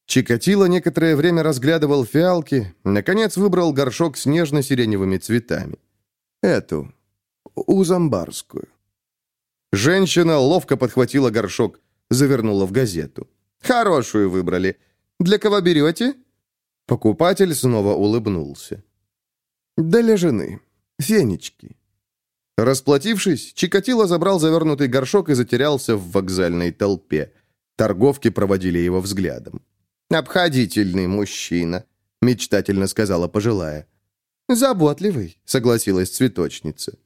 Speaker 3: Чикатило некоторое время разглядывал фиалки, наконец выбрал горшок с нежно-сиреневыми цветами. Эту, узамбарскую. Женщина ловко подхватила горшок, завернула в газету.
Speaker 4: «Хорошую выбрали. Для кого берете?»
Speaker 3: Покупатель снова улыбнулся. «Для жены. Фенечки». Расплатившись, Чикатило забрал завернутый горшок и затерялся в вокзальной толпе. Торговки проводили его взглядом.
Speaker 4: «Обходительный мужчина», — мечтательно сказала пожилая.
Speaker 3: «Заботливый», — согласилась цветочница.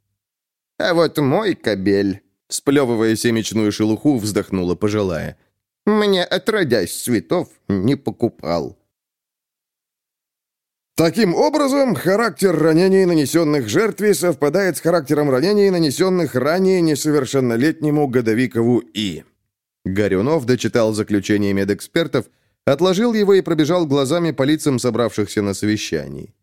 Speaker 4: «А вот мой кобель», —
Speaker 3: сплевывая семечную шелуху, вздохнула пожилая.
Speaker 4: «Мне, отродясь цветов, не покупал».
Speaker 2: Таким образом, характер ранений, нанесенных жертве, совпадает с характером ранений, нанесенных ранее несовершеннолетнему Годовикову И.
Speaker 3: Горюнов дочитал заключение медэкспертов, отложил его и пробежал глазами по лицам собравшихся на совещании.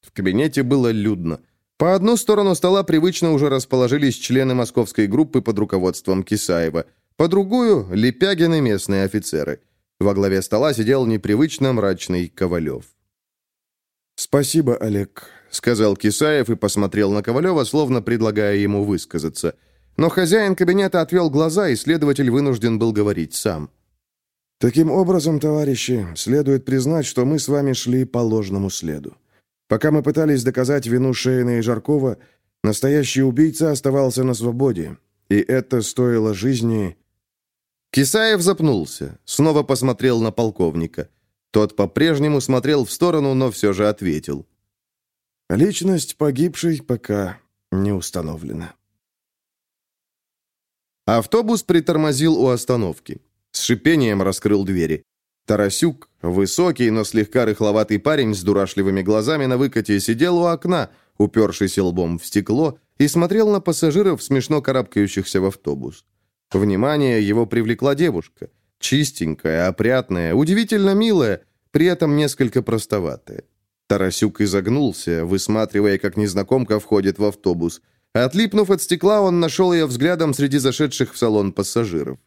Speaker 3: В кабинете было людно. По одну сторону стола привычно уже расположились члены московской группы под руководством Кисаева, по другую — Лепягин местные офицеры. Во главе стола сидел непривычно мрачный Ковалев.
Speaker 1: «Спасибо, Олег», — сказал Кисаев и посмотрел на Ковалева, словно предлагая ему высказаться. Но хозяин кабинета отвел глаза, и следователь вынужден был говорить сам.
Speaker 2: «Таким образом, товарищи, следует признать, что мы с вами шли по ложному следу. Пока мы пытались доказать вину Шейна и Жаркова, настоящий убийца оставался на свободе, и это стоило жизни...»
Speaker 3: Кисаев запнулся, снова посмотрел на полковника. Тот по-прежнему смотрел в сторону, но все же ответил.
Speaker 2: «Личность погибшей пока не установлена».
Speaker 3: Автобус притормозил у остановки. С шипением раскрыл двери. Тарасюк, высокий, но слегка рыхловатый парень с дурашливыми глазами на выкате, сидел у окна, упершийся лбом в стекло, и смотрел на пассажиров, смешно карабкающихся в автобус. Внимание его привлекла девушка. Чистенькая, опрятная, удивительно милая, при этом несколько простоватая. Тарасюк изогнулся, высматривая, как незнакомка входит в автобус. Отлипнув от стекла, он нашел ее взглядом среди зашедших в салон пассажиров.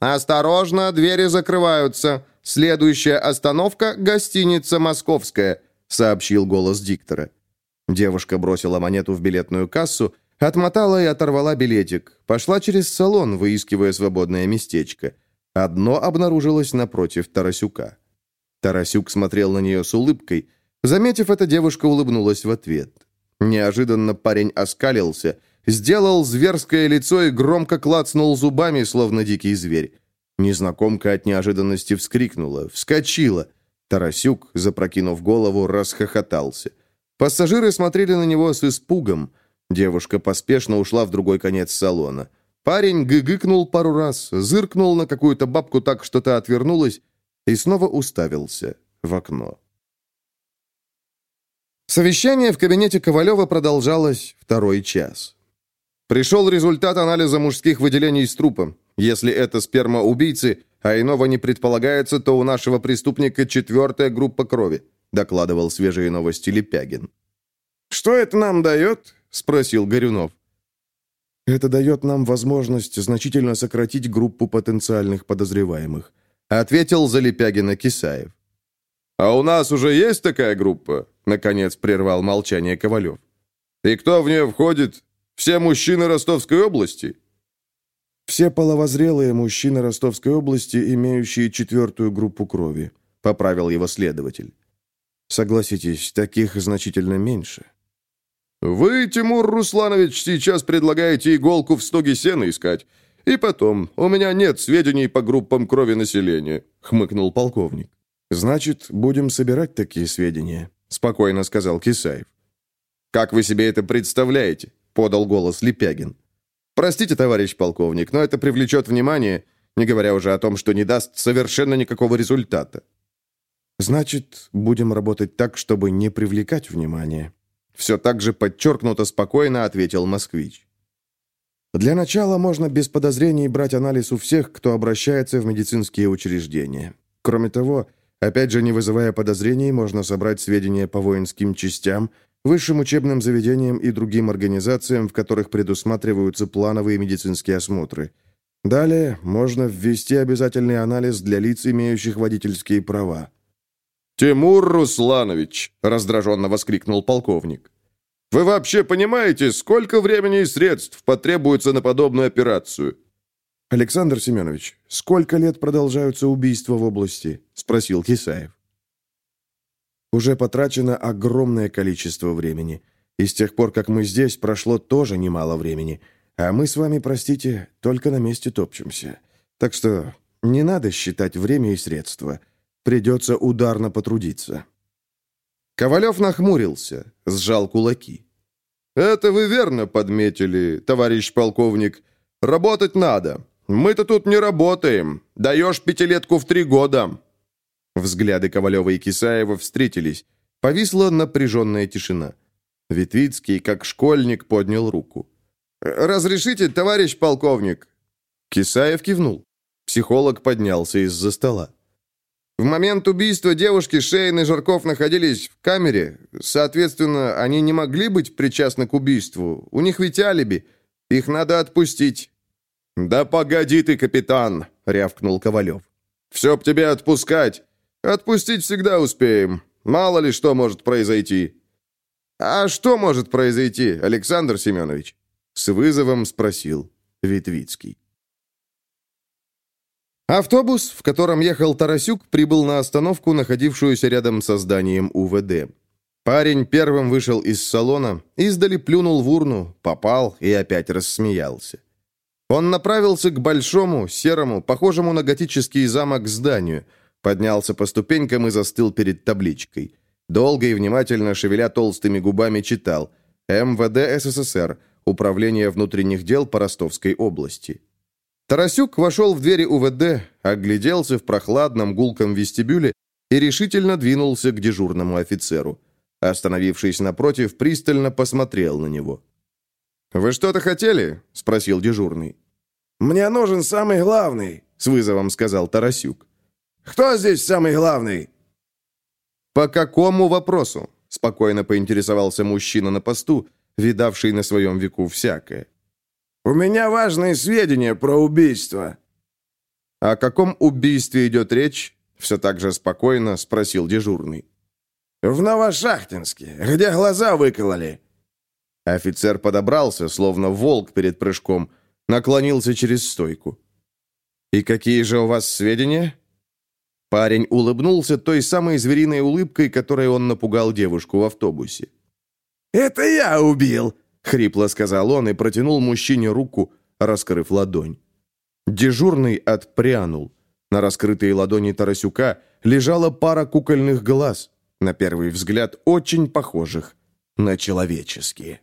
Speaker 4: «Осторожно, двери закрываются. Следующая остановка – гостиница «Московская», – сообщил голос диктора.
Speaker 3: Девушка бросила монету в билетную кассу, отмотала и оторвала билетик, пошла через салон, выискивая свободное местечко – Одно обнаружилось напротив Тарасюка. Тарасюк смотрел на нее с улыбкой. Заметив это, девушка улыбнулась в ответ. Неожиданно парень оскалился, сделал зверское лицо и громко клацнул зубами, словно дикий зверь. Незнакомка от неожиданности вскрикнула, вскочила. Тарасюк, запрокинув голову, расхохотался. Пассажиры смотрели на него с испугом. Девушка поспешно ушла в другой конец салона. Парень гыгыкнул пару раз, зыркнул на какую-то бабку так, что та отвернулась, и снова уставился в окно. Совещание в кабинете Ковалева продолжалось второй час. Пришел результат анализа мужских выделений из трупа. Если это сперма убийцы, а иного не предполагается, то у нашего преступника четвертая группа крови, докладывал свежие новости Лепягин.
Speaker 2: «Что это нам дает?»
Speaker 3: – спросил Горюнов.
Speaker 1: Это дает нам возможность значительно сократить группу потенциальных подозреваемых»,
Speaker 3: ответил Залепягина Кисаев. «А у нас уже есть такая группа?» Наконец прервал молчание Ковалев. «И кто в нее входит? Все мужчины Ростовской области?»
Speaker 1: «Все половозрелые мужчины Ростовской области, имеющие четвертую группу крови», поправил его следователь.
Speaker 3: Согласитесь, таких значительно меньше.
Speaker 1: «Вы, Тимур Русланович, сейчас предлагаете иголку в стоге сена искать. И потом, у меня нет сведений по группам крови населения», — хмыкнул полковник.
Speaker 3: «Значит, будем собирать такие сведения», — спокойно сказал Кисаев.
Speaker 1: «Как вы себе это представляете?» — подал голос Лепягин. «Простите, товарищ полковник, но это привлечет внимание, не говоря уже о том, что не даст совершенно никакого результата».
Speaker 3: «Значит, будем работать так, чтобы не привлекать внимание»,
Speaker 1: все так же подчеркнуто спокойно ответил москвич.
Speaker 3: Для начала можно без подозрений брать анализ у всех, кто обращается в медицинские учреждения. Кроме того, опять же не вызывая подозрений, можно собрать сведения по воинским частям, высшим учебным заведениям и другим организациям, в которых предусматриваются плановые медицинские осмотры. Далее можно ввести обязательный анализ для лиц, имеющих водительские права.
Speaker 1: «Тимур Русланович!» — раздраженно воскликнул полковник. «Вы вообще понимаете, сколько времени и средств потребуется на подобную операцию?»
Speaker 3: «Александр Семенович, сколько лет продолжаются убийства в области?» — спросил Кисаев. «Уже потрачено огромное количество времени. И с тех пор, как мы здесь, прошло тоже немало времени. А мы с вами, простите, только на месте топчемся. Так что не надо считать время и средства. Придется ударно потрудиться».
Speaker 1: Ковалев нахмурился, сжал кулаки. «Это вы верно подметили, товарищ полковник. Работать надо. Мы-то тут не работаем. Даешь пятилетку в три года».
Speaker 3: Взгляды Ковалева и Кисаева встретились. Повисла напряженная тишина. Витвицкий, как школьник, поднял руку.
Speaker 1: «Разрешите, товарищ полковник?»
Speaker 3: Кисаев кивнул. Психолог поднялся из-за стола.
Speaker 1: В момент убийства девушки Шейн и Жарков находились в камере. Соответственно, они не могли быть причастны к убийству. У них ведь алиби. Их надо отпустить». «Да погоди ты, капитан!» — рявкнул Ковалев. «Все б тебе отпускать. Отпустить всегда успеем. Мало ли что может произойти». «А что может произойти, Александр Семенович?» — с вызовом спросил Витвицкий.
Speaker 3: Автобус, в котором ехал Тарасюк, прибыл на остановку, находившуюся рядом со зданием УВД. Парень первым вышел из салона, издали плюнул в урну, попал и опять рассмеялся. Он направился к большому, серому, похожему на готический замок зданию, поднялся по ступенькам и застыл перед табличкой. Долго и внимательно, шевеля толстыми губами, читал «МВД СССР. Управление внутренних дел по Ростовской области». Тарасюк вошел в двери УВД, огляделся в прохладном гулком вестибюле и решительно двинулся к дежурному офицеру. Остановившись напротив, пристально посмотрел на него.
Speaker 1: «Вы что-то хотели?» — спросил дежурный.
Speaker 2: «Мне нужен самый главный», —
Speaker 3: с вызовом сказал Тарасюк.
Speaker 2: «Кто здесь самый главный?»
Speaker 3: «По какому вопросу?» — спокойно поинтересовался мужчина на посту, видавший на своем веку всякое.
Speaker 2: «У меня важные сведения про убийство».
Speaker 3: «О каком убийстве идет речь?» Все так же спокойно спросил дежурный.
Speaker 2: «В Новошахтинске, где глаза выкололи».
Speaker 3: Офицер подобрался, словно волк перед прыжком, наклонился через стойку. «И какие же у вас сведения?» Парень улыбнулся той самой звериной улыбкой, которой он напугал девушку в автобусе.
Speaker 2: «Это я убил!»
Speaker 3: Хрипло сказал он и протянул мужчине руку, раскрыв ладонь. Дежурный отпрянул. На раскрытой ладони Тарасюка лежала пара кукольных глаз, на первый взгляд очень похожих на человеческие.